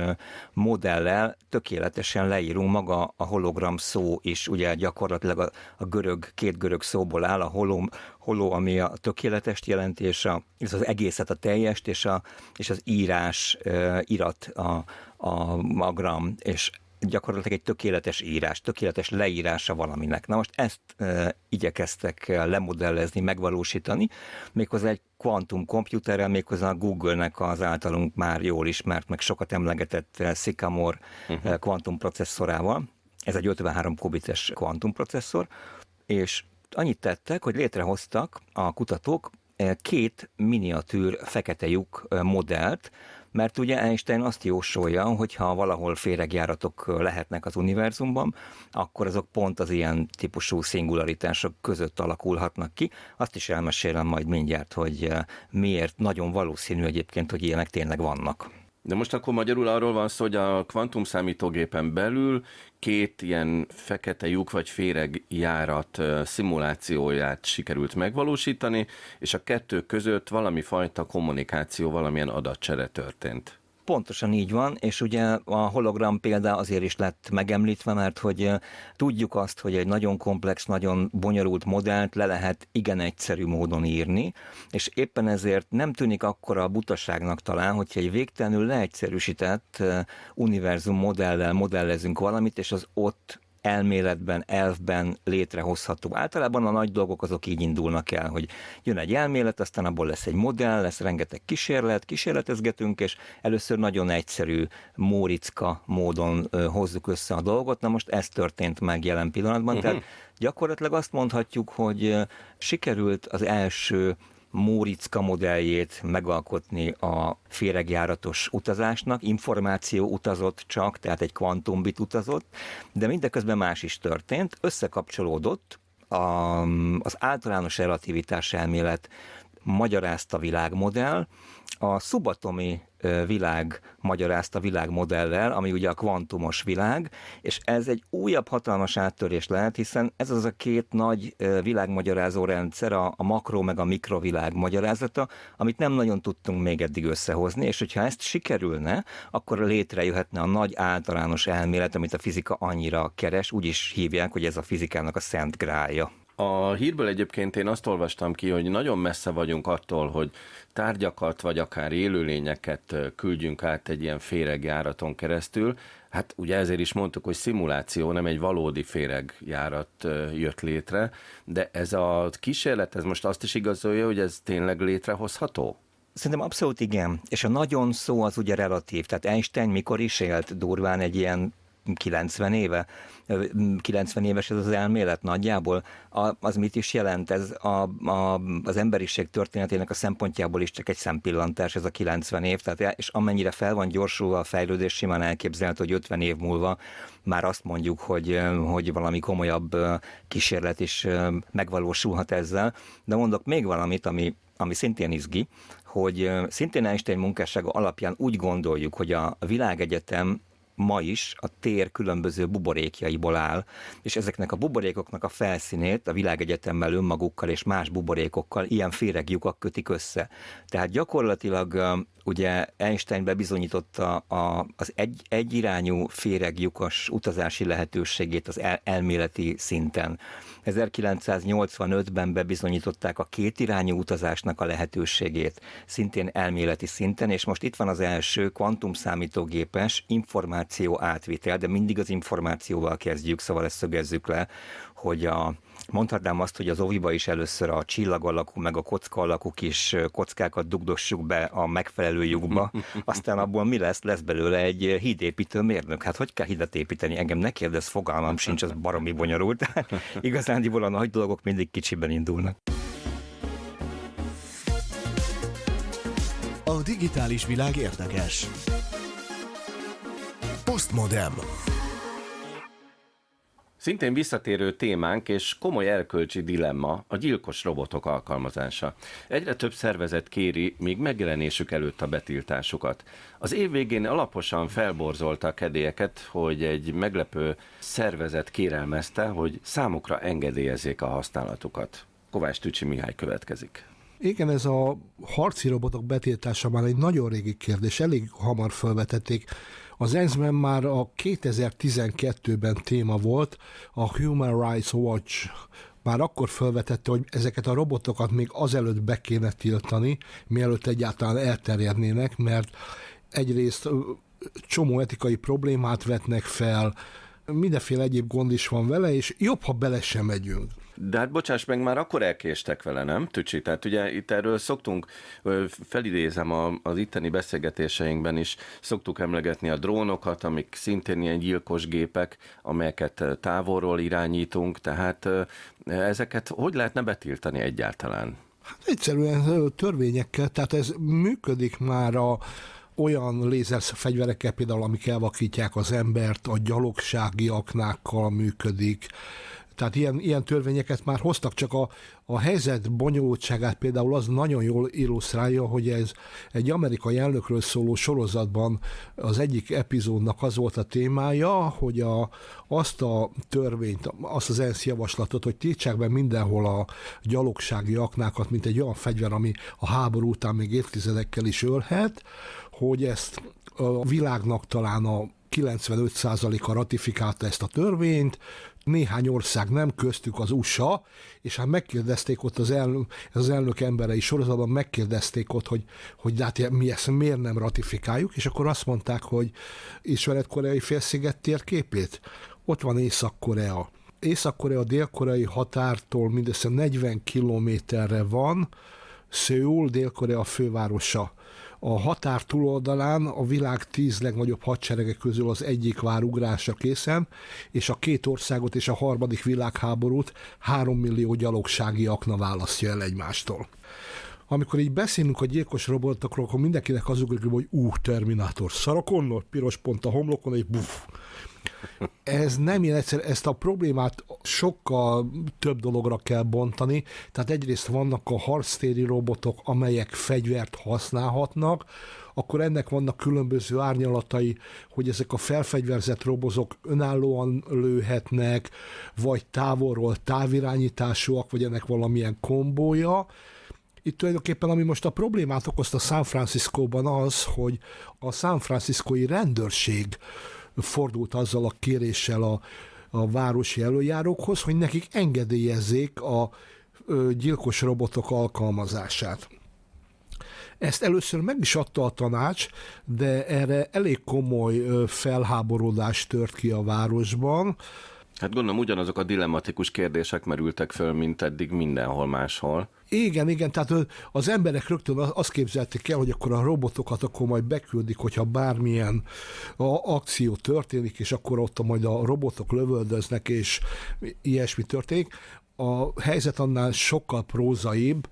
Speaker 3: modellel tökéletesen leírunk. Maga a hologram szó is, ugye gyakorlatilag a, a görög, két görög szóból áll, a holom, holó, ami a tökéletest jelenti, és, a, és az egészet a teljest, és, a, és az írás, irat a, a, a gram, és gyakorlatilag egy tökéletes írás, tökéletes leírása valaminek. Na most ezt e, igyekeztek lemodellezni, megvalósítani, méghozzá egy kvantum komputerrel, méghozzá a Google-nek az általunk már jól ismert, meg sokat emlegetett Sycamore uh-huh. kvantumprocesszorával. Ez egy 53 kubites kvantumprocesszor, és annyit tettek, hogy létrehoztak a kutatók két miniatűr fekete lyuk modellt, mert ugye Einstein azt jósolja, hogy ha valahol féregjáratok lehetnek az univerzumban, akkor azok pont az ilyen típusú szingularitások között alakulhatnak ki. Azt is elmesélem majd mindjárt, hogy eh, miért nagyon valószínű egyébként, hogy ilyenek tényleg vannak.
Speaker 1: De most akkor magyarul arról van szó, hogy a kvantum számítógépen belül két ilyen fekete lyuk vagy féreg járat szimulációját sikerült megvalósítani, és a kettő között valami fajta kommunikáció, valamilyen adatcsere történt.
Speaker 3: Pontosan így van, és ugye a hologram példa azért is lett megemlítve, mert hogy tudjuk azt, hogy egy nagyon komplex, nagyon bonyolult modellt le lehet igen egyszerű módon írni, és éppen ezért nem tűnik akkora a butaságnak talán, hogyha egy végtelenül leegyszerűsített univerzum modellel modellezünk valamit, és az ott elméletben, elfben létrehozható. Általában a nagy dolgok azok így indulnak el, hogy jön egy elmélet, aztán abból lesz egy modell, lesz rengeteg kísérlet, kísérletezgetünk, és először nagyon egyszerű, móricka módon hozzuk össze a dolgot. Na most ez történt meg jelen pillanatban, uh-huh. tehát gyakorlatilag azt mondhatjuk, hogy sikerült az első Móricka modelljét megalkotni a féregjáratos utazásnak. Információ utazott csak, tehát egy kvantumbit utazott, de mindeközben más is történt. Összekapcsolódott a, az általános relativitás elmélet magyarázta világmodell, a szubatomi világ magyarázta világmodellel, ami ugye a kvantumos világ, és ez egy újabb hatalmas áttörés lehet, hiszen ez az a két nagy világmagyarázó rendszer, a, a makro meg a mikrovilág magyarázata, amit nem nagyon tudtunk még eddig összehozni, és hogyha ezt sikerülne, akkor létrejöhetne a nagy általános elmélet, amit a fizika annyira keres, úgy is hívják, hogy ez a fizikának a szent grája.
Speaker 1: A hírből egyébként én azt olvastam ki, hogy nagyon messze vagyunk attól, hogy tárgyakat vagy akár élőlényeket küldjünk át egy ilyen féregjáraton keresztül. Hát ugye ezért is mondtuk, hogy szimuláció, nem egy valódi féregjárat jött létre, de ez a kísérlet, ez most azt is igazolja, hogy ez tényleg létrehozható?
Speaker 3: Szerintem abszolút igen. És a nagyon szó az ugye relatív. Tehát Einstein mikor is élt durván egy ilyen 90 éve, 90 éves ez az elmélet nagyjából. Az mit is jelent? Ez a, a, az emberiség történetének a szempontjából is csak egy szempillantás, ez a 90 év, tehát, és amennyire fel van gyorsulva a fejlődés, simán elképzelhető, hogy 50 év múlva már azt mondjuk, hogy, hogy valami komolyabb kísérlet is megvalósulhat ezzel. De mondok még valamit, ami, ami szintén izgi, hogy szintén Einstein munkássága alapján úgy gondoljuk, hogy a világegyetem ma is a tér különböző buborékjaiból áll, és ezeknek a buborékoknak a felszínét a világegyetemmel önmagukkal és más buborékokkal ilyen féregjukak kötik össze. Tehát gyakorlatilag ugye Einstein bebizonyította a, az egy, egyirányú féreglyukas utazási lehetőségét az el, elméleti szinten. 1985-ben bebizonyították a kétirányú utazásnak a lehetőségét, szintén elméleti szinten, és most itt van az első kvantumszámítógépes információ átvitel, de mindig az információval kezdjük, szóval ezt szögezzük le, hogy a, mondhatnám azt, hogy az oviba is először a csillag alakú, meg a kocka alakú kis kockákat dugdossuk be a megfelelő lyukba, aztán abból mi lesz? Lesz belőle egy hídépítő mérnök. Hát hogy kell hidat építeni? Engem ne kérdez, fogalmam sincs, az baromi bonyolult. Igazándiból a nagy dolgok mindig kicsiben indulnak.
Speaker 6: A digitális világ érdekes. Postmodem.
Speaker 1: Szintén visszatérő témánk és komoly erkölcsi dilemma a gyilkos robotok alkalmazása. Egyre több szervezet kéri még megjelenésük előtt a betiltásukat. Az év végén alaposan felborzolta a kedélyeket, hogy egy meglepő szervezet kérelmezte, hogy számukra engedélyezzék a használatukat. Kovács Tücsi Mihály következik.
Speaker 5: Igen, ez a harci robotok betiltása már egy nagyon régi kérdés, elég hamar felvetették az ensz már a 2012-ben téma volt, a Human Rights Watch már akkor felvetette, hogy ezeket a robotokat még azelőtt be kéne tiltani, mielőtt egyáltalán elterjednének, mert egyrészt csomó etikai problémát vetnek fel, mindenféle egyéb gond is van vele, és jobb, ha bele sem megyünk.
Speaker 1: De hát bocsáss meg, már akkor elkéstek vele, nem, Tücsi? Tehát ugye itt erről szoktunk, felidézem a, az itteni beszélgetéseinkben is, szoktuk emlegetni a drónokat, amik szintén ilyen gyilkos gépek, amelyeket távolról irányítunk, tehát ezeket hogy lehetne betiltani egyáltalán?
Speaker 5: Hát egyszerűen törvényekkel, tehát ez működik már a olyan lézer fegyverekkel például, amik elvakítják az embert, a gyalogsági aknákkal működik, tehát ilyen, ilyen törvényeket már hoztak, csak a, a helyzet bonyolultságát például az nagyon jól illusztrálja, hogy ez egy amerikai elnökről szóló sorozatban az egyik epizódnak az volt a témája, hogy a, azt a törvényt, azt az ENSZ javaslatot, hogy tiltsák be mindenhol a gyalogsági aknákat, mint egy olyan fegyver, ami a háború után még évtizedekkel is ölhet, hogy ezt a világnak talán a 95%-a ratifikálta ezt a törvényt, néhány ország nem, köztük az USA, és hát megkérdezték ott az elnök, az elnök emberei sorozatban, megkérdezték ott, hogy, hogy hát mi ezt miért nem ratifikáljuk, és akkor azt mondták, hogy ismered koreai félsziget térképét? Ott van Észak-Korea. Észak-Korea dél-koreai határtól mindössze 40 kilométerre van, Szőul, Dél-Korea fővárosa a határ túloldalán a világ tíz legnagyobb hadserege közül az egyik vár ugrásra készen, és a két országot és a harmadik világháborút három millió gyalogsági akna választja el egymástól amikor így beszélünk a gyilkos robotokról, akkor mindenkinek az ugrik, hogy ú, Terminátor, szarakonnor, piros pont a homlokon, egy buff. Ez nem ilyen egyszerű, ezt a problémát sokkal több dologra kell bontani, tehát egyrészt vannak a harctéri robotok, amelyek fegyvert használhatnak, akkor ennek vannak különböző árnyalatai, hogy ezek a felfegyverzett robozok önállóan lőhetnek, vagy távolról távirányításúak, vagy ennek valamilyen kombója, itt tulajdonképpen, ami most a problémát okozta San Franciscóban az, hogy a San Franciscói rendőrség fordult azzal a kéréssel a, a városi előjárókhoz, hogy nekik engedélyezzék a gyilkos robotok alkalmazását. Ezt először meg is adta a tanács, de erre elég komoly felháborodás tört ki a városban,
Speaker 1: Hát gondolom ugyanazok a dilematikus kérdések merültek föl, mint eddig mindenhol máshol.
Speaker 5: Igen, igen, tehát az emberek rögtön azt képzelték el, hogy akkor a robotokat akkor majd beküldik, hogyha bármilyen akció történik, és akkor ott majd a robotok lövöldöznek, és ilyesmi történik. A helyzet annál sokkal prózaibb,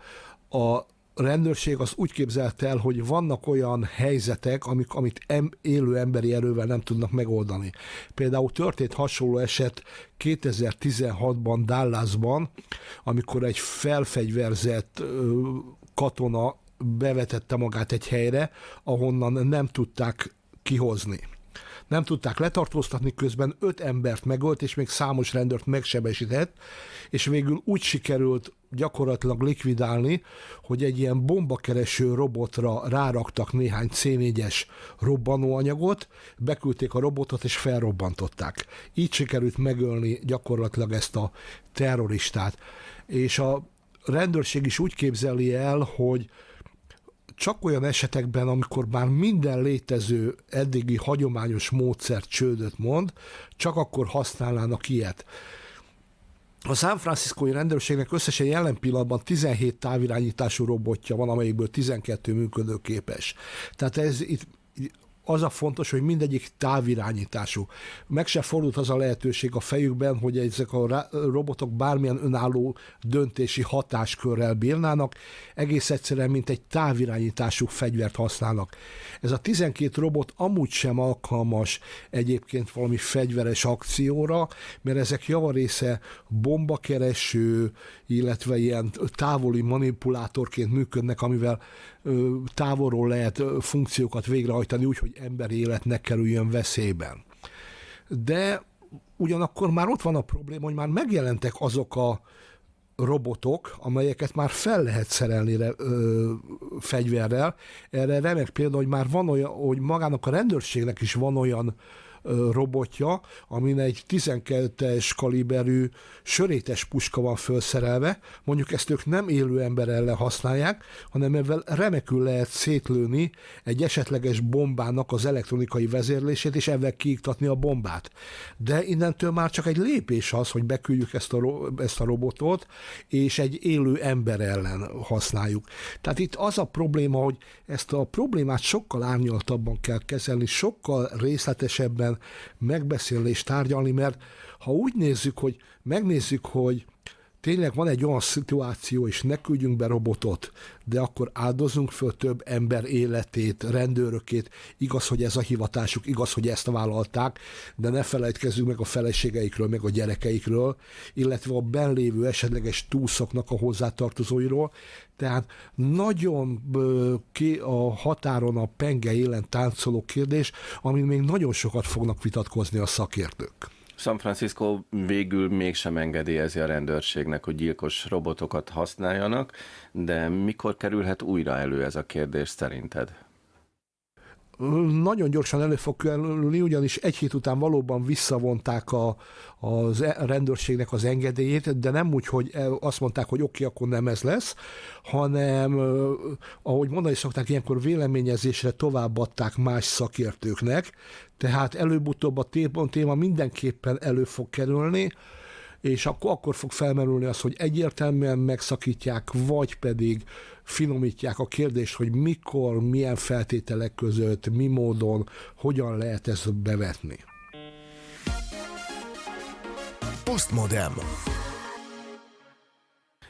Speaker 5: a rendőrség az úgy képzelte el, hogy vannak olyan helyzetek, amik, amit em, élő emberi erővel nem tudnak megoldani. Például történt hasonló eset 2016-ban Dallasban, amikor egy felfegyverzett ö, katona bevetette magát egy helyre, ahonnan nem tudták kihozni nem tudták letartóztatni, közben öt embert megölt, és még számos rendőrt megsebesített, és végül úgy sikerült gyakorlatilag likvidálni, hogy egy ilyen bombakereső robotra ráraktak néhány C4-es robbanóanyagot, beküldték a robotot és felrobbantották. Így sikerült megölni gyakorlatilag ezt a terroristát. És a rendőrség is úgy képzeli el, hogy csak olyan esetekben, amikor már minden létező eddigi hagyományos módszert csődöt mond, csak akkor használnának ilyet. A San Franciscoi rendőrségnek összesen jelen pillanatban 17 távirányítású robotja van, amelyikből 12 működőképes. Tehát ez itt az a fontos, hogy mindegyik távirányítású. Meg se fordult az a lehetőség a fejükben, hogy ezek a robotok bármilyen önálló döntési hatáskörrel bírnának, egész egyszerűen, mint egy távirányítású fegyvert használnak. Ez a 12 robot amúgy sem alkalmas egyébként valami fegyveres akcióra, mert ezek javarésze bombakereső, illetve ilyen távoli manipulátorként működnek, amivel távolról lehet funkciókat végrehajtani úgy, hogy emberi élet ne kerüljön veszélyben. De ugyanakkor már ott van a probléma, hogy már megjelentek azok a robotok, amelyeket már fel lehet szerelni ö, fegyverrel. Erre remek példa, hogy már van olyan, hogy magának a rendőrségnek is van olyan robotja, amin egy 12-es kaliberű sörétes puska van felszerelve, mondjuk ezt ők nem élő ember ellen használják, hanem ebben remekül lehet szétlőni egy esetleges bombának az elektronikai vezérlését, és ebben kiiktatni a bombát. De innentől már csak egy lépés az, hogy beküldjük ezt a, ezt a robotot, és egy élő ember ellen használjuk. Tehát itt az a probléma, hogy ezt a problémát sokkal árnyaltabban kell kezelni, sokkal részletesebben megbeszélni és tárgyalni, mert ha úgy nézzük, hogy megnézzük, hogy tényleg van egy olyan szituáció, és ne küldjünk be robotot, de akkor áldozunk föl több ember életét, rendőrökét, igaz, hogy ez a hivatásuk, igaz, hogy ezt vállalták, de ne felejtkezzünk meg a feleségeikről, meg a gyerekeikről, illetve a benlévő esetleges túlszoknak a hozzátartozóiról, tehát nagyon ki a határon a penge élen táncoló kérdés, amin még nagyon sokat fognak vitatkozni a szakértők.
Speaker 1: San Francisco végül mégsem engedélyezi a rendőrségnek, hogy gyilkos robotokat használjanak, de mikor kerülhet újra elő ez a kérdés szerinted?
Speaker 5: nagyon gyorsan elő fog kerülni, ugyanis egy hét után valóban visszavonták a, a e, rendőrségnek az engedélyét, de nem úgy, hogy e, azt mondták, hogy oké, okay, akkor nem ez lesz, hanem ahogy mondani szokták, ilyenkor véleményezésre továbbadták más szakértőknek, tehát előbb-utóbb a téma mindenképpen elő fog kerülni, és akkor, akkor fog felmerülni az, hogy egyértelműen megszakítják, vagy pedig finomítják a kérdést, hogy mikor, milyen feltételek között, mi módon, hogyan lehet ezt bevetni.
Speaker 6: Postmodem.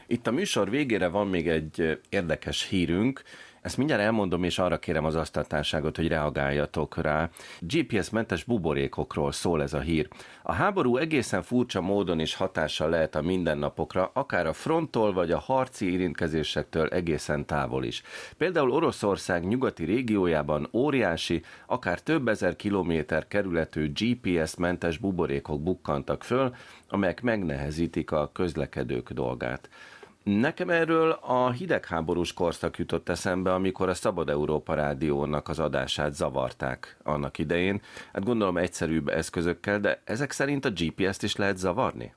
Speaker 1: Itt a műsor végére van még egy érdekes hírünk, ezt mindjárt elmondom, és arra kérem az asztaltárságot, hogy reagáljatok rá. GPS-mentes buborékokról szól ez a hír. A háború egészen furcsa módon is hatással lehet a mindennapokra, akár a fronttól vagy a harci érintkezésektől egészen távol is. Például Oroszország nyugati régiójában óriási, akár több ezer kilométer kerületű GPS-mentes buborékok bukkantak föl, amelyek megnehezítik a közlekedők dolgát. Nekem erről a hidegháborús korszak jutott eszembe, amikor a Szabad Európa Rádiónak az adását zavarták annak idején. Hát gondolom egyszerűbb eszközökkel, de ezek szerint a GPS-t is lehet zavarni?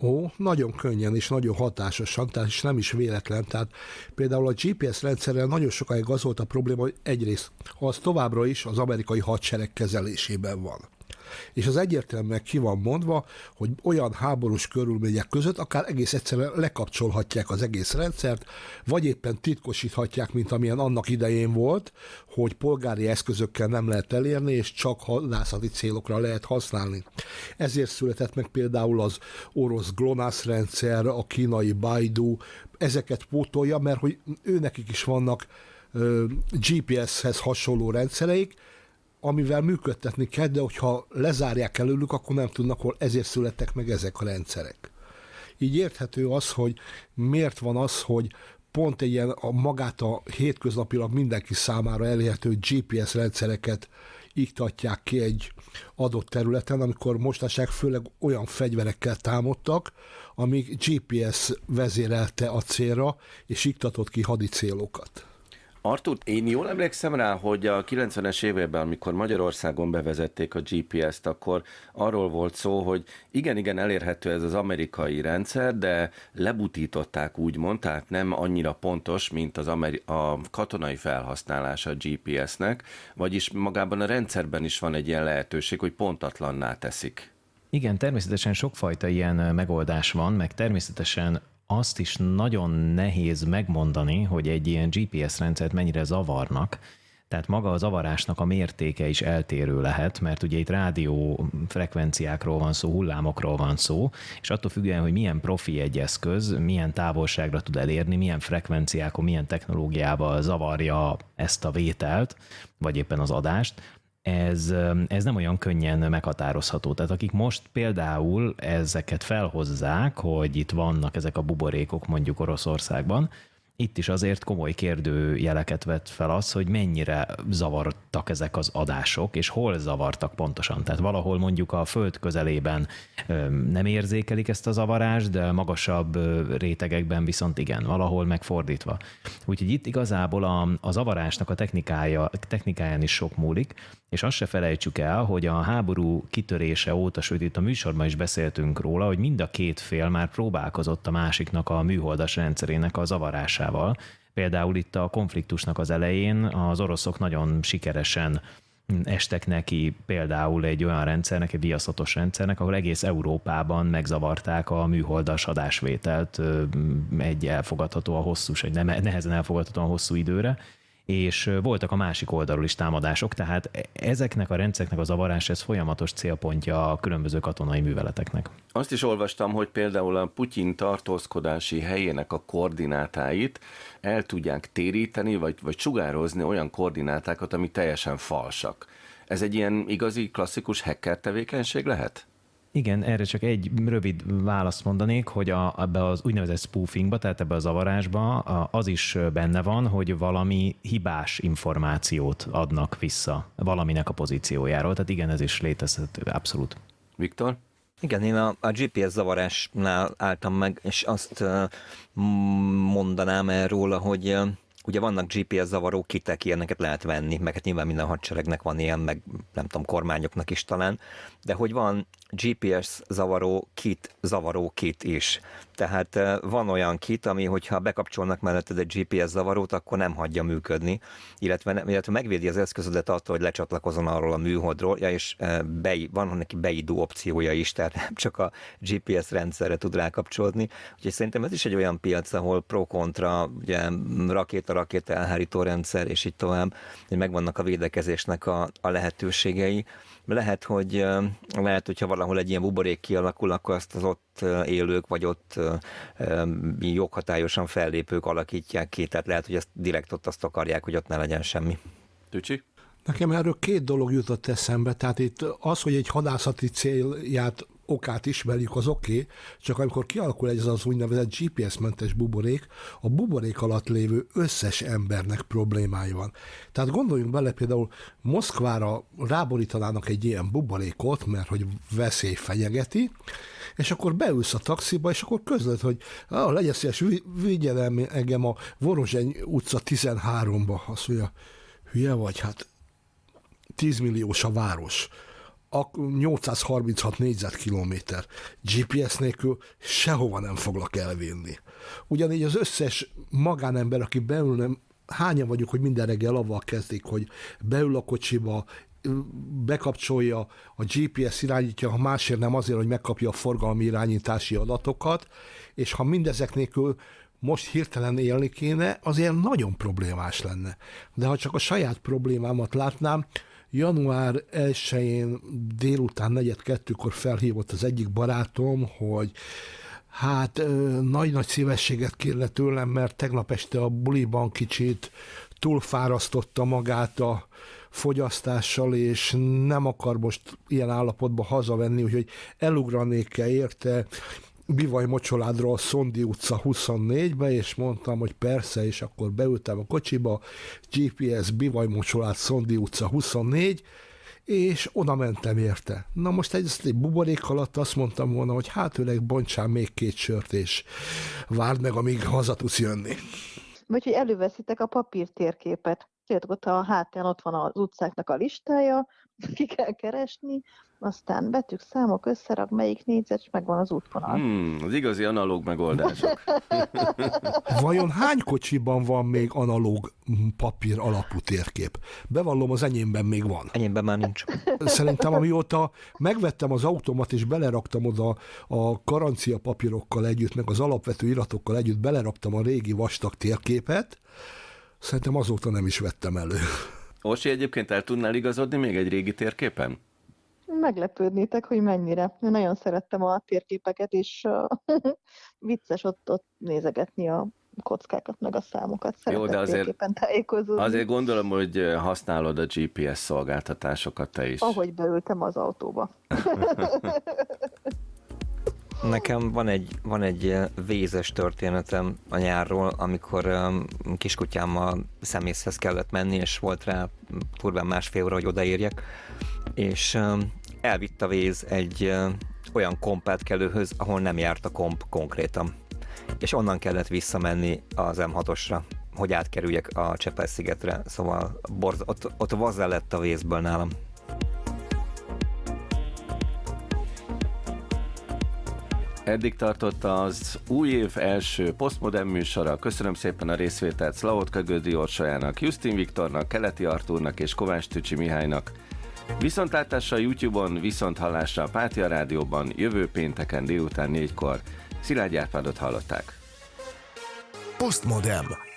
Speaker 5: Ó, nagyon könnyen és nagyon hatásosan, tehát is nem is véletlen. Tehát például a GPS rendszerrel nagyon sokáig az volt a probléma, hogy egyrészt az továbbra is az amerikai hadsereg kezelésében van. És az egyértelműen ki van mondva, hogy olyan háborús körülmények között akár egész egyszerűen lekapcsolhatják az egész rendszert, vagy éppen titkosíthatják, mint amilyen annak idején volt, hogy polgári eszközökkel nem lehet elérni, és csak hadászati célokra lehet használni. Ezért született meg például az orosz GLONASS rendszer, a kínai Baidu, ezeket pótolja, mert hogy őnekik is vannak GPS-hez hasonló rendszereik, amivel működtetni kell, de hogyha lezárják előlük, akkor nem tudnak, hol ezért születtek meg ezek a rendszerek. Így érthető az, hogy miért van az, hogy pont egy ilyen a magát a hétköznapilag mindenki számára elérhető GPS rendszereket iktatják ki egy adott területen, amikor mostanság főleg olyan fegyverekkel támadtak, amik GPS vezérelte a célra, és iktatott ki hadicélokat.
Speaker 1: Artur, én jól emlékszem rá, hogy a 90-es években, amikor Magyarországon bevezették a GPS-t, akkor arról volt szó, hogy igen-igen elérhető ez az amerikai rendszer, de lebutították úgymond, tehát nem annyira pontos, mint az ameri- a katonai felhasználása a GPS-nek, vagyis magában a rendszerben is van egy ilyen lehetőség, hogy pontatlanná teszik.
Speaker 4: Igen, természetesen sokfajta ilyen megoldás van, meg természetesen azt is nagyon nehéz megmondani, hogy egy ilyen GPS rendszert mennyire zavarnak, tehát maga az zavarásnak a mértéke is eltérő lehet, mert ugye itt rádió frekvenciákról van szó, hullámokról van szó, és attól függően, hogy milyen profi egy eszköz, milyen távolságra tud elérni, milyen frekvenciákon, milyen technológiával zavarja ezt a vételt, vagy éppen az adást, ez, ez nem olyan könnyen meghatározható. Tehát akik most például ezeket felhozzák, hogy itt vannak ezek a buborékok mondjuk Oroszországban, itt is azért komoly kérdőjeleket vett fel az, hogy mennyire zavartak ezek az adások, és hol zavartak pontosan. Tehát valahol mondjuk a föld közelében nem érzékelik ezt a zavarást, de magasabb rétegekben viszont igen, valahol megfordítva. Úgyhogy itt igazából a, a zavarásnak a technikája, technikáján is sok múlik, és azt se felejtsük el, hogy a háború kitörése óta, sőt itt a műsorban is beszéltünk róla, hogy mind a két fél már próbálkozott a másiknak a műholdas rendszerének a zavarásával. Például itt a konfliktusnak az elején az oroszok nagyon sikeresen estek neki például egy olyan rendszernek, egy viaszatos rendszernek, ahol egész Európában megzavarták a műholdas adásvételt egy elfogadható a hosszú, egy nehezen elfogadható a hosszú időre, és voltak a másik oldalról is támadások, tehát e, ezeknek a rendszereknek a zavarás, ez folyamatos célpontja a különböző katonai műveleteknek.
Speaker 1: Azt is olvastam, hogy például a Putyin tartózkodási helyének a koordinátáit el tudják téríteni, vagy, vagy sugározni olyan koordinátákat, ami teljesen falsak. Ez egy ilyen igazi, klasszikus hacker tevékenység lehet?
Speaker 4: Igen, erre csak egy rövid választ mondanék, hogy a, ebbe az úgynevezett spoofingba, tehát ebbe a zavarásba az is benne van, hogy valami hibás információt adnak vissza valaminek a pozíciójáról. Tehát igen, ez is létezhet abszolút.
Speaker 1: Viktor?
Speaker 3: Igen, én a, a GPS zavarásnál álltam meg, és azt mondanám erről, hogy ugye vannak GPS zavaró kitek, ilyeneket lehet venni, meg hát nyilván minden hadseregnek van ilyen, meg nem tudom, kormányoknak is talán, de hogy van GPS zavaró kit, zavaró kit is. Tehát van olyan kit, ami, hogyha bekapcsolnak melletted egy GPS zavarót, akkor nem hagyja működni, illetve, illetve megvédi az eszközödet attól, hogy lecsatlakozon arról a műholdról, ja, és be, van neki beidú opciója is, tehát nem csak a GPS rendszerre tud rákapcsolódni. Úgyhogy szerintem ez is egy olyan piac, ahol pro-kontra, ugye rakéta-rakéta elhárító rendszer, és így tovább, hogy megvannak a védekezésnek a, a lehetőségei lehet, hogy lehet, hogyha valahol egy ilyen buborék kialakul, akkor azt az ott élők, vagy ott joghatályosan fellépők alakítják ki, tehát lehet, hogy ezt direkt ott azt akarják, hogy ott ne legyen semmi.
Speaker 1: Tücsi?
Speaker 5: Nekem erről két dolog jutott eszembe, tehát itt az, hogy egy hadászati célját okát ismerjük, az oké, okay, csak amikor kialakul ez az úgynevezett GPS-mentes buborék, a buborék alatt lévő összes embernek problémája van. Tehát gondoljunk bele, például Moszkvára ráborítanának egy ilyen buborékot, mert hogy veszély fenyegeti, és akkor beülsz a taxiba, és akkor közlöd, hogy ah, legyen szíves, vigyelem engem a Vorozseny utca 13-ba. Azt mondja, hülye vagy, hát 10 milliós a város 836 négyzetkilométer. GPS nélkül sehova nem foglak elvinni. Ugyanígy az összes magánember, aki beül, nem, hányan vagyunk, hogy minden reggel avval kezdik, hogy beül a kocsiba, bekapcsolja a GPS irányítja, ha másért nem azért, hogy megkapja a forgalmi irányítási adatokat, és ha mindezek nélkül most hirtelen élni kéne, azért nagyon problémás lenne. De ha csak a saját problémámat látnám, január 1-én délután 4-2-kor felhívott az egyik barátom, hogy hát nagy-nagy szívességet kérne tőlem, mert tegnap este a buliban kicsit túlfárasztotta magát a fogyasztással, és nem akar most ilyen állapotba hazavenni, úgyhogy elugranék-e érte, Bivaj Mocsoládról Szondi utca 24-be, és mondtam, hogy persze, és akkor beültem a kocsiba, GPS Bivaj Mocsolád Szondi utca 24, és oda mentem érte. Na most egy, egy buborék alatt azt mondtam volna, hogy hát őleg bontsál még két sört, és várd meg, amíg haza tudsz jönni.
Speaker 2: Vagy hogy előveszitek a papírtérképet. Tudjátok, ott a hátán ott van az utcáknak a listája, ki kell keresni, aztán betűk, számok, összerak, melyik négyzet, és megvan az útvonal.
Speaker 1: Hmm, az igazi analóg megoldások.
Speaker 5: Vajon hány kocsiban van még analóg papír alapú térkép? Bevallom, az enyémben még van.
Speaker 3: Enyémben már nincs.
Speaker 5: Szerintem amióta megvettem az automat, és beleraktam oda a garancia papírokkal együtt, meg az alapvető iratokkal együtt, beleraktam a régi vastag térképet, szerintem azóta nem is vettem elő.
Speaker 1: Orsi, egyébként el tudnál igazodni még egy régi térképen?
Speaker 2: Meglepődnétek, hogy mennyire. Én nagyon szerettem a térképeket, és vicces ott, ott nézegetni a kockákat, meg a számokat. Szeretek Jó, de azért, tájékozódni.
Speaker 1: azért gondolom, hogy használod a GPS szolgáltatásokat te is.
Speaker 2: Ahogy beültem az autóba.
Speaker 3: Nekem van egy, van egy vézes történetem a nyárról, amikor um, kiskutyámmal szemészhez kellett menni, és volt rá turván másfél óra, hogy odaérjek, és um, elvitt a víz egy olyan kompátkelőhöz, ahol nem járt a komp konkrétan. És onnan kellett visszamenni az M6-osra, hogy átkerüljek a Csepel-szigetre, szóval borz, ott, ott vazzá lett a vízből nálam.
Speaker 1: Eddig tartott az új év első posztmodern műsora. Köszönöm szépen a részvételt Szlaotka Gödi Orsajának, Justin Viktornak, Keleti Artúrnak és Kovács Tücsi Mihálynak. Viszontlátásra a YouTube-on, viszont hallásra a Pátia Rádióban jövő pénteken délután négykor. Szilágy Árpádot hallották.
Speaker 6: Postmodem.